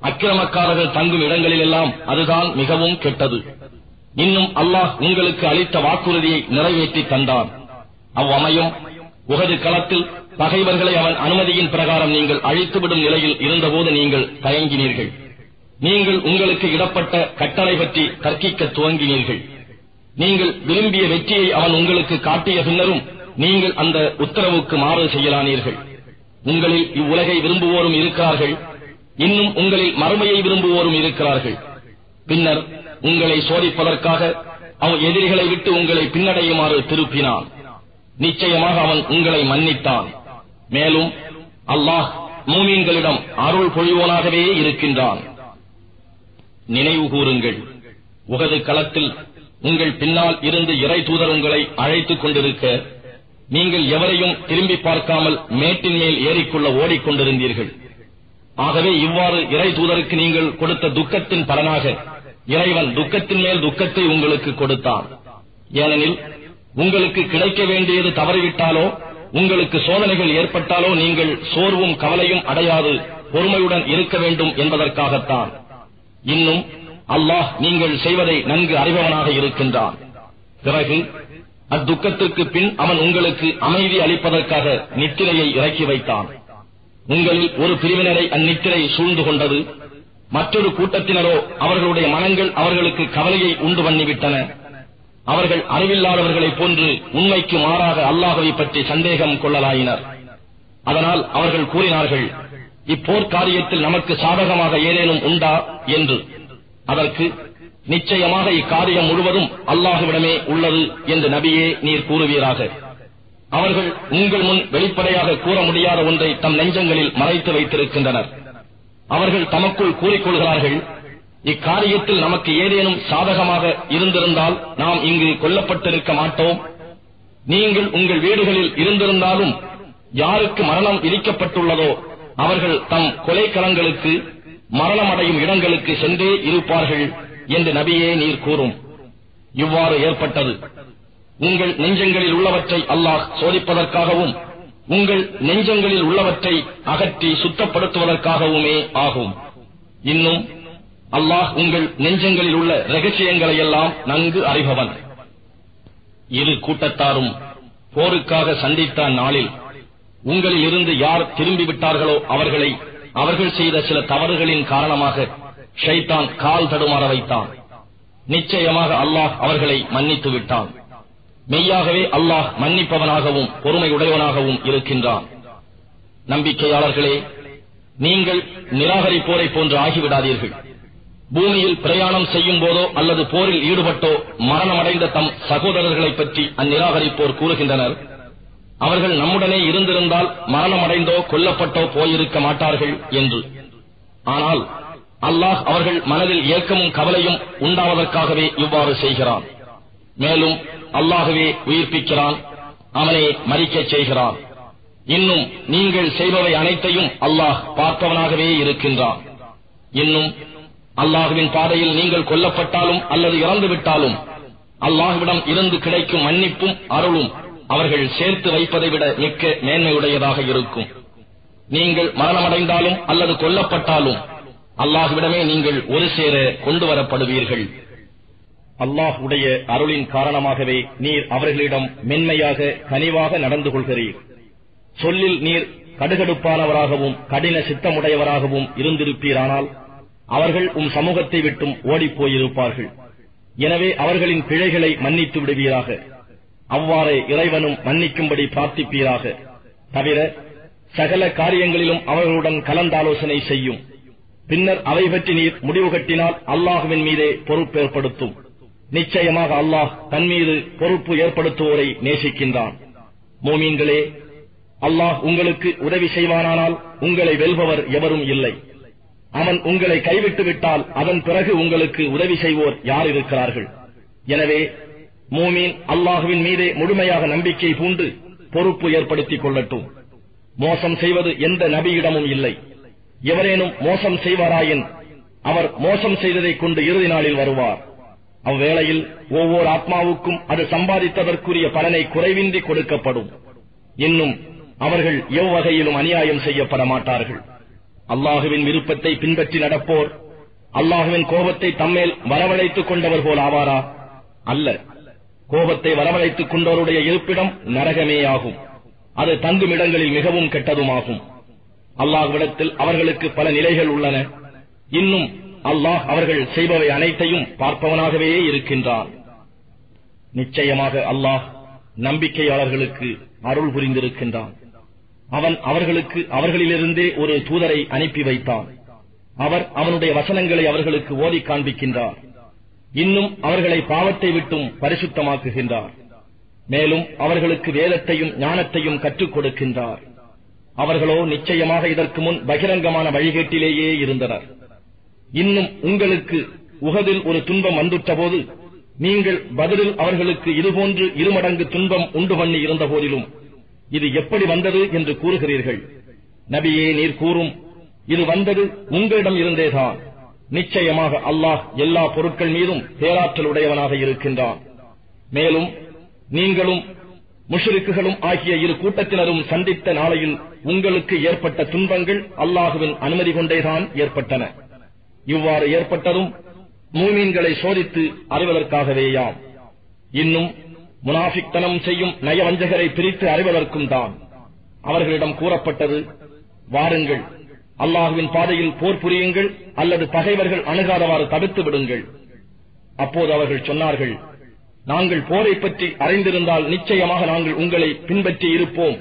Speaker 2: அக்கிரமக்காரர்கள் தங்கும் இடங்களிலெல்லாம் அதுதான் மிகவும் கெட்டது. இன்னும் அல்லாஹ் உங்களுக்கு அளித்த வாக்குறுதியை நிறைவேற்றி தந்தான் அவ்வமயம் உகது களத்தில் பகைவர்களை அவன் அனுமதியின் பிரகாரம் நீங்கள் அழித்துவிடும் நிலையில் இருந்தபோது நீங்கள் தயங்கினீர்கள். நீங்கள் உங்களுக்கு இடப்பட்ட கட்டளை பற்றி கற்கிக்க துவங்கினீர்கள். நீங்கள் விரும்பிய வெற்றியை அவன் உங்களுக்கு காட்டிய பின்னரும் நீங்கள் அந்த உத்தரவுக்கு மாறு செய்யலானீர்கள். உங்களில் இவ்வுலகை விரும்புவோரும் இருக்கிறார்கள். இன்னும் உங்களில் மறுமையை விரும்புவோரும் இருக்கிறார்கள். பின்னர் உங்களை சோதிப்பதற்காக அவன் எதிரிகளை விட்டு உங்களை பின்னடையுமாறு திருப்பினான். நிச்சயமாக அவன் உங்களை மன்னித்தான். மேலும் அல்லாஹ் மூமீன்களிடம் அருள் பொழிவோனாகவே இருக்கின்றான். நினைவு கூறுங்கள். உகது களத்தில் உங்கள் பின்னால் இருந்து இறை தூதர் உங்களை அழைத்துக் கொண்டிருக்க நீங்கள் எவரையும் திரும்பி பார்க்காமல் மேட்டின் மேல் ஏறிக்கொள்ள ஓடிக்கொண்டிருந்தீர்கள். ஆகவே இவ்வாறு இறை தூதருக்கு நீங்கள் கொடுத்த துக்கத்தின் பலனாக இறைவன் துக்கத்தின் மேல் துக்கத்தை உங்களுக்கு கொடுத்தான். ஏனெனில் உங்களுக்கு கிடைக்க வேண்டியது தவறிவிட்டாலோ உங்களுக்கு சோதனைகள் ஏற்பட்டாலோ நீங்கள் சோர்வும் கவலையும் அடையாது பொறுமையுடன் இருக்க வேண்டும் என்பதற்காகத்தான். இன்னும் அல்லாஹ் நீங்கள் செய்வதை நன்கு அறிபவனாக இருக்கின்றான். பிறகு அத்துக்கத்திற்கு பின் அவன் உங்களுக்கு அமைதி அளிப்பதற்காக நித்திரையை இறக்கி வைத்தான். உங்களில் ஒரு பிரிவினரை அந்நித்திரை சூழ்ந்து கொண்டது மற்றொரு கூட்டத்தினரோ அவர்களுடைய மனங்கள் அவர்களுக்கு கவலையை உண்டு பண்ணிவிட்டன. அவர்கள் அறிவில்லாதவர்களைப் போன்று உண்மைக்கு மாறாக அல்லாஹவை பற்றி சந்தேகம் கொள்ளலாயினர். அதனால் அவர்கள் கூறினார்கள் இப்போர் காரியத்தில் நமக்கு சாதகமாக ஏதேனும் உண்டா? என்று. அதற்கு நிச்சயமாக இக்காரியம் முழுவதும் அல்லாஹுவிடமே உள்ளது என்று நபியே நீர் கூறுவீராக. அவர்கள் உங்கள் முன் வெளிப்படையாக கூற முடியாத ஒன்றை தம் நெஞ்சங்களில் மறைத்து வைத்திருக்கின்றனர். அவர்கள் தமக்குள் கூறிக்கொள்கிறார்கள் இக்காரியத்தில் நமக்கு ஏதேனும் சாதகமாக இருந்திருந்தால் நாம் இங்கு கொல்லப்பட்டிருக்க மாட்டோம். நீங்கள் உங்கள் வீடுகளில் இருந்திருந்தாலும் யாருக்கு மரணம் விதிக்கப்பட்டுள்ளதோ அவர்கள் தம் கொலைக்களங்களுக்கு மரணமடையும் இடங்களுக்கு சென்றே இருப்பார்கள். என்று நபியே நீர் கூறும். இவ்வாறு ஏற்பட்டது. உங்கள் நெஞ்சங்களில் உள்ளவற்றை அல்லாஹ் சோதிப்பதற்காகவும் உங்கள் நெஞ்சங்களில் உள்ளவற்றை அகற்றி சுத்தப்படுத்துவதற்காகவுமே ஆகும். இன்னும் அல்லாஹ் உங்கள் நெஞ்சங்களில் உள்ள ரகசியங்களை எல்லாம் நன்கு அறிபவன். இரு கூட்டத்தாரும் போருக்காக சந்தித்த நாளில் உங்களில் இருந்து யார் திரும்பிவிட்டார்களோ அவர்களை அவர்கள் செய்த சில தவறுகளின் காரணமாக ஷைத்தான் கால் தடுமாற வைத்தான். நிச்சயமாக அல்லாஹ் அவர்களை மன்னித்து விட்டான். மெய்யாகவே அல்லாஹ் மன்னிப்பவனாகவும் பொறுமையுடையவனாகவும் இருக்கின்றான். நம்பிக்கையாளர்களே நீங்கள் நிராகரிப்போரை போன்று ஆகிவிடாதீர்கள். பூமியில் பிரயாணம் செய்யும் போதோ அல்லது போரில் ஈடுபட்டோ மரணமடைந்த தம் சகோதரர்களைப் பற்றி அந்நிராகரிப்போர் கூறுகின்றனர். அவர்கள் நம்முடனே இருந்திருந்தால் மரணமடைந்தோ கொல்லப்பட்டோ போயிருக்க மாட்டார்கள் என்று. ஆனால் அல்லாஹ் அவர்கள் மனதில் ஏக்கமும் கவலையும் உண்டாவதற்காகவே இவ்வாறு செய்கிறான். மேலும் அல்லாகவே உயிர்ப்பிக்கிறான் அவனை மறிக்கச் செய்கிறான். இன்னும் நீங்கள் செய்பவை அனைத்தையும் அல்லாஹ் பார்ப்பவனாகவே இருக்கின்றான். இன்னும் அல்லாஹுவின் பாதையில் நீங்கள் கொல்லப்பட்டாலும் அல்லது இறந்துவிட்டாலும் அல்லாஹுவிடம் இருந்து கிடைக்கும் மன்னிப்பும் அருளும் அவர்கள் சேர்த்து வைப்பதை விட மிக்க மேன்மையுடையதாக இருக்கும். நீங்கள் மரணமடைந்தாலும் அல்லது கொல்லப்பட்டாலும் அல்லாஹுவிடமே நீங்கள் ஒரு சேர கொண்டு வரப்படுவீர்கள். அல்லாஹ் உடைய அருளின் காரணமாகவே நீர் அவர்களிடம் மென்மையாக கனிவாக நடந்து கொள்கிறீர். சொல்லில் நீர் கடுகடுப்பானவராகவும் கடின சித்தமுடையவராகவும் இருந்திருப்பீரானால் அவர்கள் உம் சமூகத்தை விட்டும் ஓடிப் போயிருப்பார்கள். எனவே அவர்களின் பிழைகளை மன்னித்து விடுவீராக. அவ்வாறே இறைவனும் மன்னிக்கும்படி பிரார்த்திப்பீராக. தவிர சகல காரியங்களிலும் அவர்களுடன் கலந்தாலோசனை செய்யும் பின்னர் அவை பற்றி நீர் முடிவு கட்டினால் அல்லாஹுவின் மீதே பொறுப்பு ஏற்படுத்தும். நிச்சயமாக அல்லாஹ் தன் மீது பொறுப்பு ஏற்படுத்துவோரை நேசிக்கின்றான். மோமீன்களே அல்லாஹ் உங்களுக்கு உதவி செய்வானானால் உங்களை வெல்பவர் எவரும் இல்லை. அவன் உங்களை கைவிட்டு விட்டால் அதன் பிறகு உங்களுக்கு உதவி செய்வோர் யார் இருக்கிறார்கள்? எனவே மூமீன் அல்லாஹுவின் மீதே முழுமையாக நம்பிக்கை பூண்டு பொறுப்பு ஏற்படுத்திக் கொள்ளட்டும். மோசம் செய்வது எந்த நபியிடமும் இல்லை. எவரேனும் மோசம் செய்வாராயின் அவர் மோசம் செய்ததைக் கொண்டு இறுதி நாளில் வருவார். அவ்வேளையில் ஒவ்வொரு ஆத்மாவுக்கும் அது சம்பாதித்ததற்குரிய பலனை குறைவின்றி கொடுக்கப்படும். இன்னும் அவர்கள் எவ்வகையிலும் அநியாயம் செய்யப்பட மாட்டார்கள் அல்லாஹுவின் விருப்பத்தை பின்பற்றி நடப்போர் அல்லாஹுவின் கோபத்தை தம்மேல் வரவழைத்துக் கொண்டவர் போல் ஆவாரா? அல்ல. கோபத்தை வரவழைத்துக் கொண்டவருடைய இருப்பிடம் நரகமேயாகும். அது தங்கும் இடங்களில் மிகவும் கெட்டதுமாகும். அல்லாஹ்விடத்தில் அவர்களுக்கு பல நிலைகள் உள்ளன. இன்னும் அல்லாஹ் அவர்கள் செய்பவை அனைத்தையும் பார்ப்பவனாகவே இருக்கின்றான். நிச்சயமாக அல்லாஹ் நம்பிக்கையாளர்களுக்கு அருள் புரிந்திருக்கின்றான். அவன் அவர்களுக்கு அவர்களிலிருந்தே ஒரு தூதரை அனுப்பி வைத்தான். அவர் அவனுடைய வசனங்களை அவர்களுக்கு ஓதி காண்பிக்கின்றார். இன்னும் அவர்களை பாவத்தை விட்டும் பரிசுத்தமாக்குகின்றார். மேலும் அவர்களுக்கு வேதத்தையும் ஞானத்தையும் கற்றுக் கொடுக்கின்றார். அவர்களோ நிச்சயமாக இதற்கு முன் பகிரங்கமான வழிகேட்டிலேயே இருந்தனர். இன்னும் உங்களுக்கு உகதில் ஒரு துன்பம் வந்துட்ட போது நீங்கள் பதிலில் அவர்களுக்கு இதுபோன்று இருமடங்கு துன்பம் உண்டு பண்ணி இருந்த போதிலும் இது எப்படி வந்தது என்று கூறுகிறீர்கள். நபியே நீர் கூறும் இது வந்தது உங்களிடம் இருந்தேதான். நிச்சயமாக அல்லாஹ் எல்லா பொருட்கள் மீதும் பேராற்றல் உடையவனாக இருக்கின்றான். மேலும் நீங்களும் முஷரிக்குகளும் ஆகிய இரு கூட்டத்தினரும் சந்தித்த நாளையில் உங்களுக்கு ஏற்பட்ட துன்பங்கள் அல்லாஹுவின் அனுமதி கொண்டேதான் ஏற்பட்டன. இவ்வாறு ஏற்பட்டதும் மூமீன்களை சோதித்து அறிவதற்காகவேயாம். இன்னும் முனாஃபிக்தனம் செய்யும் நயவஞ்சகரை பிரித்து அறிவதற்கும் தான். அவர்களிடம் கூறப்பட்டது வாருங்கள் அல்லாஹுவின் பாதையில் போர் புரியுங்கள் அல்லது பகைவர்கள் அணுகாதவாறு தடுத்து விடுங்கள். அப்போது அவர்கள் சொன்னார்கள் நாங்கள் போரை பற்றி அறிந்திருந்தால் நிச்சயமாக நாங்கள் உங்களை பின்பற்றி இருப்போம்.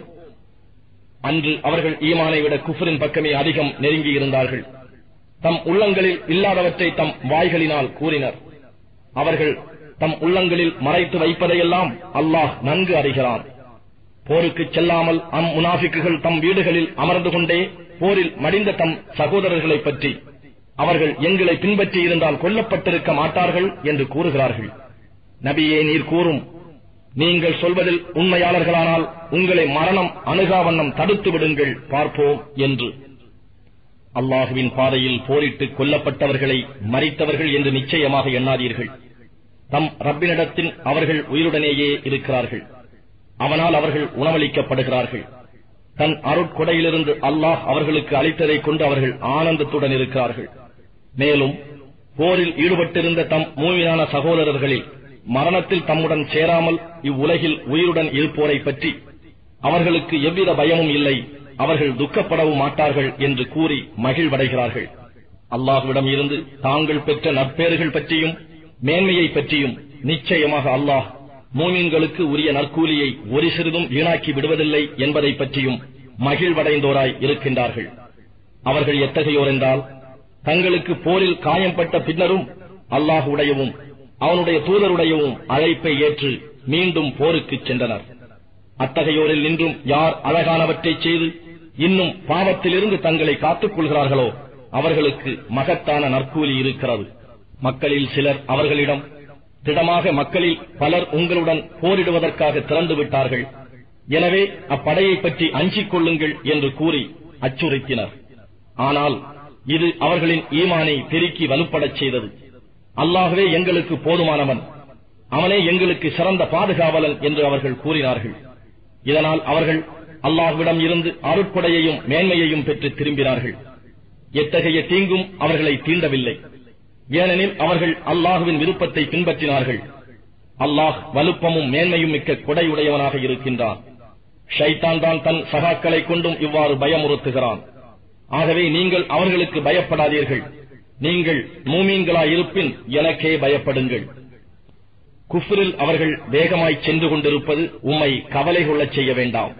Speaker 2: அன்று அவர்கள் ஈமானை விட குஃபரின் பக்கமே அதிகம் நெருங்கி இருந்தார்கள். தம் உள்ளங்களில் இல்லாதவற்றை தம் வாய்களினால் கூறினர். அவர்கள் தம் உள்ளங்களில் மறைத்து வைப்பதையெல்லாம் அல்லாஹ் நன்கு அறிகிறான். போருக்கு செல்லாமல் அம் முனாஃபிக்குகள் தம் வீடுகளில் அமர்ந்து கொண்டே போரில் மடிந்த தம் சகோதரர்களைப் பற்றி அவர்கள் எங்களை பின்பற்றி இருந்தால் கொல்லப்பட்டிருக்க மாட்டார்கள் என்று கூறுகிறார்கள். நபியே நீர் கூறும் நீங்கள் சொல்வதில் உண்மையாளர்களானால் உங்களை மரணம் அணுகாவண்ணம் தடுத்து விடுங்கள் பார்ப்போம் என்று. அல்லாஹுவின் பாதையில் போரிட்டு கொல்லப்பட்டவர்களை மறித்தவர்கள் என்று நிச்சயமாக எண்ணாதீர்கள். தம் ரப்பினிடத்தில் அவர்கள் உயிருடனேயே இருக்கிறார்கள். அவனால் அவர்கள் உணவளிக்கப்படுகிறார்கள். தன் அருட்கொடையிலிருந்து அல்லாஹ் அவர்களுக்கு அளித்ததைக் கொண்டு அவர்கள் ஆனந்தத்துடன் இருக்கிறார்கள். மேலும் போரில் ஈடுபட்டிருந்த தம் மூவியான சகோதரர்களில் மரணத்தில் தம்முடன் சேராமல் இவ்வுலகில் உயிருடன் இருப்போரை பற்றி அவர்களுக்கு எவ்வித பயமும் இல்லை. அவர்கள் துக்கப்படவும் மாட்டார்கள் என்று கூறி மகிழ்வடைகிறார்கள். அல்லாஹ்விடம் இருந்து தாங்கள் பெற்ற நற்பேறுகள் பற்றியும் மேன்மையை பற்றியும் நிச்சயமாக அல்லாஹ் மூமின்களுக்கு உரிய நற்கூலியை ஒரு சிறிதும் வீணாக்கி விடுவதில்லை என்பதை பற்றியும் மகிழ்வடைந்தோராய் இருக்கின்றார்கள். அவர்கள் எத்தகையோர் என்றால் தங்களுக்கு போரில் காயம்பட்ட பின்னரும் அல்லாஹுடையவும் அவனுடைய தூதருடையவும் அழைப்பை ஏற்று மீண்டும் போருக்கு சென்றனர். அத்தகையோரில் நின்றும் யார் அழகானவற்றை செய்து இன்னும் பாவத்திலிருந்து தங்களை காத்துக் கொள்கிறார்களோ அவர்களுக்கு மகத்தான நற்கூலி இருக்கிறது. மக்களில் சிலர் அவர்களிடம் திடமாக மக்களில் பலர் உங்களுடன் போரிடுவதற்காக திறந்து விட்டார்கள். எனவே அப்படையை பற்றி அஞ்சிக் கொள்ளுங்கள் என்று கூறி அச்சுறுத்தினர். ஆனால் இது அவர்களின் ஈமானை பெருக்கி வலுப்படச் செய்தது. அல்லாகவே எங்களுக்கு போதுமானவன். அவனே எங்களுக்கு சிறந்த பாதுகாவலன் என்று அவர்கள் கூறினார்கள். இதனால் அவர்கள் அல்லாஹ்விடம் இருந்து அருட்கொடையையும் மேன்மையையும் பெற்று திரும்பினார்கள். எத்தகைய தீங்கும் அவர்களை தீண்டவில்லை. ஏனெனில் அவர்கள் அல்லாஹுவின் விருப்பத்தை பின்பற்றினார்கள். அல்லாஹ் வலுப்பமும் மேன்மையும் மிக்க கொடையுடையவனாக இருக்கின்றான். ஷைத்தான் தான் தன் சகாக்களை கொண்டும் இவ்வாறு பயமுறுத்துகிறான். ஆகவே நீங்கள் அவர்களுக்கு பயப்படாதீர்கள். நீங்கள் மூமீன்களாயிருப்பின் எனக்கே பயப்படுங்கள். குஃப்ரில் அவர்கள் வேகமாய் சென்று கொண்டிருப்பது உம்மை கவலை கொள்ளச் செய்ய வேண்டாம்.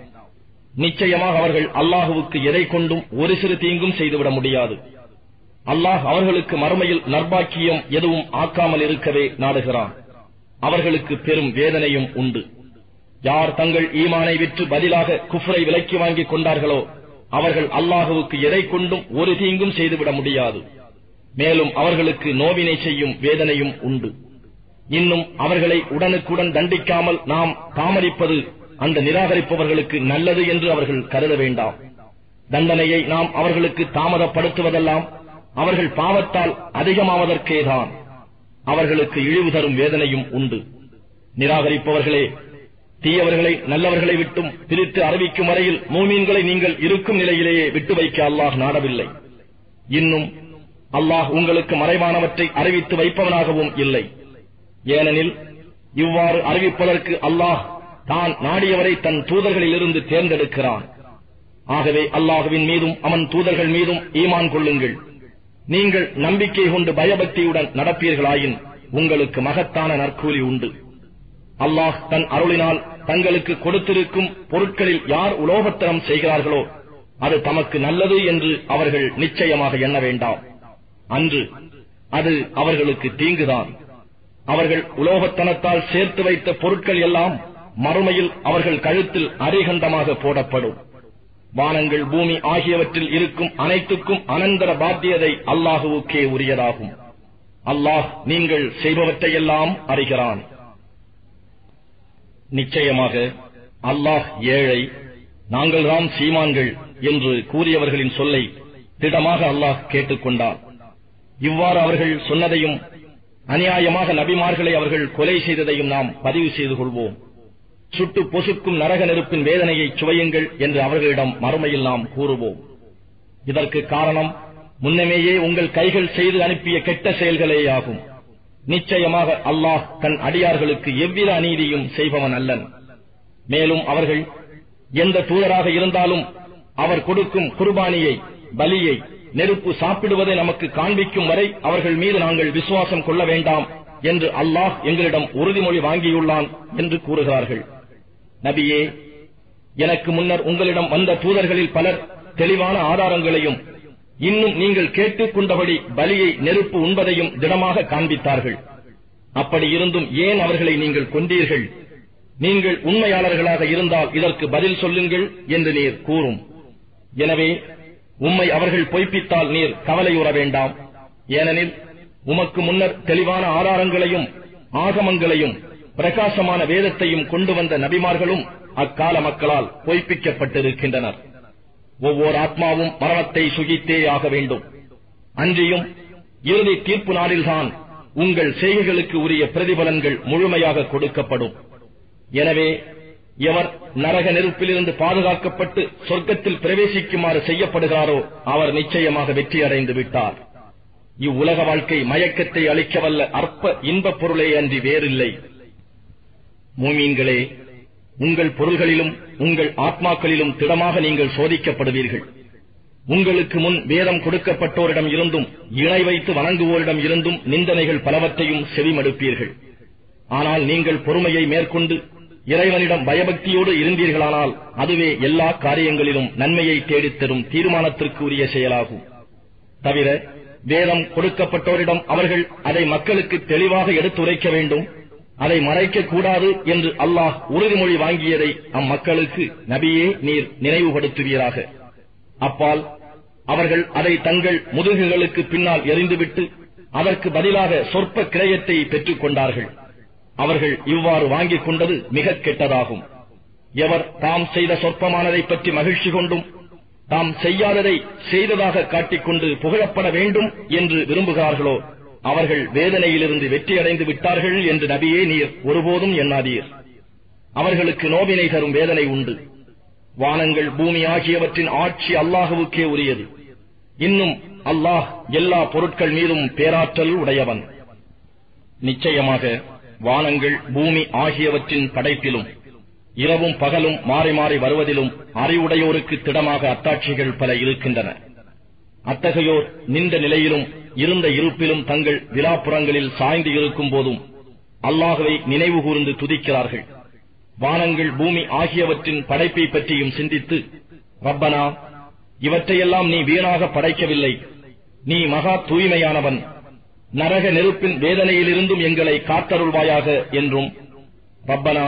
Speaker 2: நிச்சயமாக அவர்கள் அல்லாஹுவுக்கு எதை கொண்டும் ஒரு சிறு தீங்கும் செய்துவிட முடியாது. அல்லாஹ் அவர்களுக்கு மறுமையில் நர்பாக்கியம் எதுவும் ஆக்காமல் இருக்கவே நாடுகிறான். அவர்களுக்கு பெரும் வேதனையும் உண்டு. யார் தங்கள் ஈமானை விற்று பதிலாக குஃப்ரை விலைக்கு வாங்கிக் கொண்டார்களோ அவர்கள் அல்லாஹுவுக்கு எதை கொண்டும் ஒரு தீங்கும் செய்துவிட முடியாது. மேலும் அவர்களுக்கு நோவினை செய்யும் வேதனையும் உண்டு. இன்னும் அவர்களை உடனுக்குடன் தண்டிக்காமல் நாம் தாமரிப்பது அந்த நிராகரிப்பவர்களுக்கு நல்லது என்று அவர்கள் கருத வேண்டாம். தண்டனையை நாம் அவர்களுக்கு தாமதப்படுத்துவதெல்லாம் அவர்கள் பாவத்தால் அதிகமாவதற்கேதான். அவர்களுக்கு இழிவு தரும் வேதனையும் உண்டு. நிராகரிப்பவர்களே தீயவர்களை நல்லவர்களை விட்டும் பிரித்து அறிவிக்கும் வரையில் மூமீன்களை நீங்கள் இருக்கும் நிலையிலேயே விட்டு வைக்க அல்லாஹ் நாடவில்லை. இன்னும் அல்லாஹ் உங்களுக்கு மறைவானவற்றை அறிவித்து வைப்பவனாகவும் இல்லை. ஏனெனில் இவ்வாறு அறிவிப்பதற்கு அல்லாஹ் தான் நாடியவரை தன் தூதர்களில் இருந்து தேர்ந்தெடுக்கிறான். ஆகவே அல்லாஹுவின் மீதும் அவன் தூதர்கள் மீதும் ஈமான் கொள்ளுங்கள். நீங்கள் நம்பிக்கை கொண்டு பயபக்தியுடன் நடப்பீர்களாயின் உங்களுக்கு மகத்தான நற்கூலி உண்டு. அல்லாஹ் தன் அருளினால் தங்களுக்கு கொடுத்திருக்கும் பொருட்களில் யார் உலோகத்தனம் செய்கிறார்களோ அது தமக்கு நல்லது என்று அவர்கள் நிச்சயமாக எண்ண வேண்டாம். அன்று அது அவர்களுக்கு தீங்குதான். அவர்கள் உலோகத்தனத்தால் சேர்த்து வைத்த பொருட்கள் எல்லாம் மறுமையில் அவர்கள் கழுத்தில் அரிகண்டமாக போடப்படும். வானங்கள் பூமி ஆகியவற்றில் இருக்கும் அனைத்துக்கும் அனந்தர பாத்தியதை அல்லாஹுவுக்கே உரியதாகும். அல்லாஹ் நீங்கள் செய்பவற்றையெல்லாம் அறிகிறான். நிச்சயமாக அல்லாஹ் ஏழை நாங்கள்தான் சீமான்கள் என்று கூறியவர்களின் சொல்லை திடமாக அல்லாஹ் கேட்டுக்கொண்டான். இவ்வாறு அவர்கள் சொன்னதையும் அநியாயமாக நபிமார்களை அவர்கள் கொலை செய்ததையும் நாம் பதிவு செய்து கொள்வோம். சுட்டு பொசுக்கும் நரக நெருப்பின் வேதனையை சுவையுங்கள் என்று அவர்களிடம் மறுமையில் நாம் கூறுவோம். இதற்கு காரணம் முன்னமேயே உங்கள் கைகள் செய்து அனுப்பிய கெட்ட செயல்களேயாகும். நிச்சயமாக அல்லாஹ் தன் அடியார்களுக்கு எவ்வித அநீதியும் செய்பவன் அல்லன். மேலும் அவர்கள் எந்த தூதராக இருந்தாலும் அவர் கொடுக்கும் குர்பானியை பலியை நெருப்பு சாப்பிடுவதை நமக்கு காண்பிக்கும் வரை அவர்கள் மீது நாங்கள் விசுவாசம் கொள்ள வேண்டாம் என்று அல்லாஹ் எங்களிடம் உறுதிமொழி வாங்கியுள்ளான் என்று கூறுகிறார்கள். நபியே எனக்கு முன்னர் உங்களிடம் வந்த தூதர்களில் பலர் தெளிவான ஆதாரங்களையும் இன்னும் நீங்கள் கேட்டுக் கொண்டபடி பலியை நெருப்பு உண்பதையும் திடமாக காண்பித்தார்கள். அப்படி இருந்தும் ஏன் அவர்களை நீங்கள் கொண்டீர்கள் நீங்கள் உண்மையாளர்களாக இருந்தால் இதற்கு பதில் சொல்லுங்கள் என்று நீர் கூறும். எனவே உம்மை அவர்கள் பொய்ப்பித்தால் நீர் கவலையுற வேண்டாம். ஏனெனில் உமக்கு முன்னர் தெளிவான ஆதாரங்களையும் ஆகமங்களையும் பிரகாசமான வேதத்தையும் கொண்டு வந்த நபிமார்களும் அக்கால மக்களால் பொய்ப்பிக்கப்பட்டிருக்கின்றனர். ஒவ்வொரு ஆத்மாவும் மரணத்தை சுகித்தே ஆக வேண்டும். அன்றியும் இறுதி தீர்ப்பு நாளில்தான் உங்கள் செய்கைகளுக்கு உரிய பிரதிபலன்கள் முழுமையாக கொடுக்கப்படும். எனவே எவர் நரக நெருப்பிலிருந்து பாதுகாக்கப்பட்டு சொர்க்கத்தில் பிரவேசிக்குமாறு செய்யப்படுகிறாரோ அவர் நிச்சயமாக வெற்றியடைந்து விட்டார். இவ்வுலக வாழ்க்கை மயக்கத்தை அளிக்கவல்ல அற்ப இன்பப் பொருளே அன்றி வேறில்லை. மூமீன்களே உங்கள் பொருள்களிலும் உங்கள் ஆத்மாக்களிலும் திடமாக நீங்கள் சோதிக்கப்படுவீர்கள். உங்களுக்கு முன் வேதம் கொடுக்கப்பட்டோரிடம் இருந்தும் இணை வைத்து வணங்குவோரிடம் இருந்தும் நிந்தனைகள் பலவற்றையும் செவிமடுப்பீர்கள். ஆனால் நீங்கள் பொறுமையை மேற்கொண்டு இறைவனிடம் பயபக்தியோடு இருந்தீர்களானால் அதுவே எல்லா காரியங்களிலும் நன்மையை தேடித்தரும் தீர்மானத்திற்கு உரிய செயலாகும். தவிர வேதம் கொடுக்கப்பட்டோரிடம் அவர்கள் அதை மக்களுக்கு தெளிவாக எடுத்துரைக்க வேண்டும். அதை மறைக்கக்கூடாது என்று அல்லாஹ் உறுதிமொழி வாங்கியதை அம்மக்களுக்கு நபியே நீர் நினைவுபடுத்துவீராக. அப்பால் அவர்கள் அதை தங்கள் முதுகுகளுக்கு பின்னால் எறிந்துவிட்டு அதற்கு பதிலாக சொற்ப கிரயத்தை பெற்றுக் கொண்டார்கள். அவர்கள் இவ்வாறு வாங்கிக் கொண்டது மிக கெட்டதாகும். எவர் தாம் செய்த சொற்பமானதை பற்றி மகிழ்ச்சி கொண்டும் தாம் செய்யாததை செய்ததாக காட்டிக்கொண்டு புகழப்பட வேண்டும் என்று விரும்புகிறார்களோ அவர்கள் வேதனையிலிருந்து வெற்றியடைந்து விட்டார்கள் என்று நபியே நீர் ஒருபோதும் எண்ணாதீர். அவர்களுக்கு நோவினை தரும் வேதனை உண்டு. வானங்கள் பூமி ஆகியவற்றின் ஆட்சி அல்லாஹுவுக்கே உரியது. இன்னும் அல்லாஹ் எல்லா பொருட்கள் மீதும் பேராற்றல் உடையவன். நிச்சயமாக வானங்கள் பூமி ஆகியவற்றின் படைப்பிலும் இரவும் பகலும் மாறி மாறி வருவதிலும் அறிவுடையோருக்கு திடமாக அத்தாட்சிகள் பல இருக்கின்றன. அத்தகையோர் நின்ற நிலையிலும் இருந்த இருப்பிலும் தங்கள் விழாப்புறங்களில் சாய்ந்து இருக்கும் போதும் அல்லாகவே நினைவு கூர்ந்து துதிக்கிறார்கள். வானங்கள் பூமி ஆகியவற்றின் படைப்பை பற்றியும் சிந்தித்து ரப்பனா இவற்றையெல்லாம் நீ வீணாக படைக்கவில்லை. நீ மகா தூய்மையானவன். நரக நெருப்பின் வேதனையிலிருந்தும் எங்களை காத்தருள்வாயாக என்றும் ரப்பனா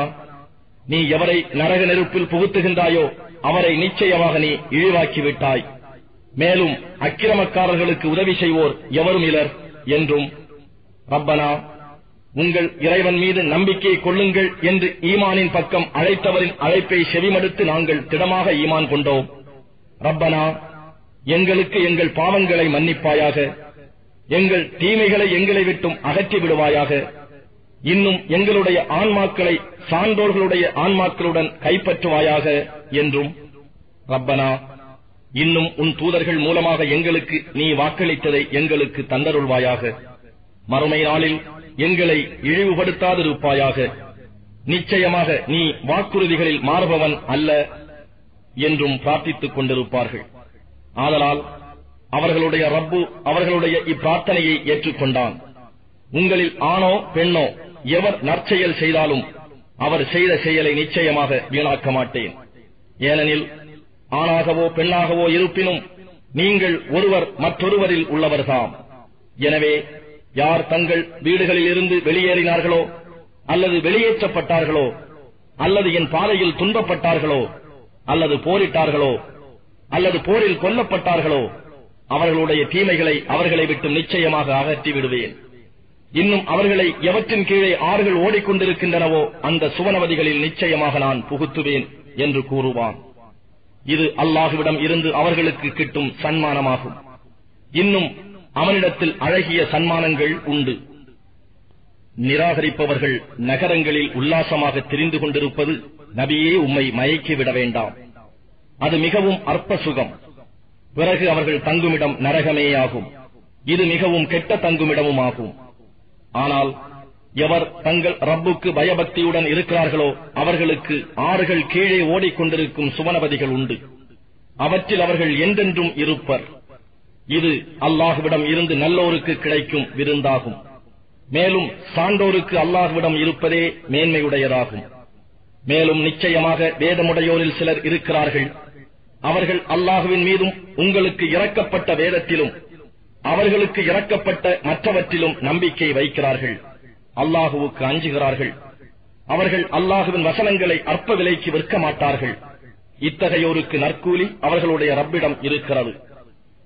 Speaker 2: நீ எவரை நரக நெருப்பில் புகுத்துகின்றாயோ அவரை நிச்சயமாக நீ இழிவாக்கிவிட்டாய். மேலும் அக்கிரமக்காரர்களுக்கு உதவி செய்வோர் எவரும் இலர்? என்றும் ரப்பனா உங்கள் இறைவன் மீது நம்பிக்கை கொள்ளுங்கள் என்று ஈமானின் பக்கம் அழைத்தவரின் அழைப்பை செவிமடுத்து நாங்கள் திடமாக ஈமான் கொண்டோம். ரப்பனா எங்களுக்கு எங்கள் பாவங்களை மன்னிப்பாயாக எங்கள் தீமைகளை எங்களை விட்டும் அகற்றி விடுவாயாக. இன்னும் எங்களுடைய ஆன்மாக்களை சான்றோர்களுடைய ஆன்மாக்களுடன் கைப்பற்றுவாயாக என்றும். ரப்பனா இன்னும் உன் தூதர்கள் மூலமாக எங்களுக்கு நீ வாக்களித்ததை எங்களுக்கு தந்தருள்வாயாக. மறுமை நாளில் எங்களை இழிவுபடுத்தாதிருப்பாயாக. நிச்சயமாக நீ வாக்குறுதிகளில் மாறுபவன் அல்ல என்றும் பிரார்த்தித்துக் கொண்டிருப்பார்கள். ஆதலால் அவர்களுடைய ரப்பு அவர்களுடைய இப்பிரார்த்தனையை ஏற்றுக்கொண்டான். உங்களில் ஆணோ பெண்ணோ எவர் நற்செயல் செய்தாலும் அவர் செய்த செயலை நிச்சயமாக வீணாக்க மாட்டேன். ஏனெனில் ஆணாகவோ பெண்ணாகவோ இருப்பினும் நீங்கள் ஒருவர் மற்றொருவரில் உள்ளவர்தாம். எனவே யார் தங்கள் வீடுகளில் இருந்து வெளியேறினார்களோ அல்லது வெளியேற்றப்பட்டார்களோ அல்லது என் பாதையில் துன்பப்பட்டார்களோ அல்லது போரிட்டார்களோ அல்லது போரில் கொல்லப்பட்டார்களோ அவர்களுடைய தீமைகளை அவர்களை விட்டு நிச்சயமாக அகற்றி விடுவேன். இன்னும் அவர்களை எவற்றின் கீழே ஆறுகள் ஓடிக்கொண்டிருக்கின்றனவோ அந்த சுவனவதிகளில் நிச்சயமாக நான் புகுத்துவேன் என்று கூறுவான். இது அல்லாஹுவிடம் இருந்து அவர்களுக்கு கிட்டும் சன்மானமாகும். இன்னும் அவனிடத்தில் அழகிய சன்மானங்கள் உண்டு. நிராகரிப்பவர்கள் நகரங்களில் உல்லாசமாக திரிந்து கொண்டிருப்பது நபியே உம்மை மயக்கிவிட வேண்டாம். அது மிகவும் அற்ப சுகம். பிறகு அவர்கள் தங்குமிடம் நரகமேயாகும். இது மிகவும் கெட்ட தங்குமிடமும் ஆகும் ஆனால் எவர் தங்கள் ரப்புக்கு பயபக்தியுடன் இருக்கிறார்களோ அவர்களுக்கு ஆறுகள் கீழே ஓடிக்கொண்டிருக்கும் சுவனபதிகள் உண்டு. அவற்றில் அவர்கள் என்றென்றும் இருப்பர். இது அல்லாஹுவிடம் இருந்து நல்லோருக்கு கிடைக்கும் விருந்தாகும். மேலும் சான்றோருக்கு அல்லாஹ்விடம் இருப்பதே மேன்மையுடையதாகும். மேலும் நிச்சயமாக வேதமுடையோரில் சிலர் இருக்கிறார்கள். அவர்கள் அல்லாஹுவின் மீதும் உங்களுக்கு இறக்கப்பட்ட வேதத்திலும் அவர்களுக்கு இறக்கப்பட்ட மற்றவற்றிலும் நம்பிக்கை வைக்கிறார்கள். அல்லாஹுவுக்கு அஞ்சுகிறார்கள். அவர்கள் அல்லாஹுவின் வசனங்களை அற்ப விலைக்கு விற்க மாட்டார்கள். இத்தகையோருக்கு நற்கூலி அவர்களுடைய ரப்பிடம் இருக்கிறது.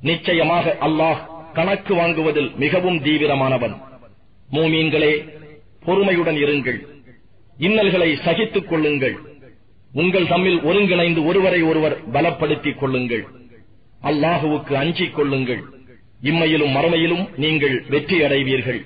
Speaker 2: நிச்சயமாக அல்லாஹ் கணக்கு வாங்குவதில் மிகவும் தீவிரமானவன். மூமீன்களே பொறுமையுடன் இருங்கள். இன்னல்களை சகித்துக் கொள்ளுங்கள். உங்கள் தம்மில் ஒருங்கிணைந்து ஒருவரை ஒருவர் பலப்படுத்திக் கொள்ளுங்கள். அல்லாஹுவுக்கு அஞ்சிக் கொள்ளுங்கள். இம்மையிலும் மறுமையிலும் நீங்கள் வெற்றி அடைவீர்கள்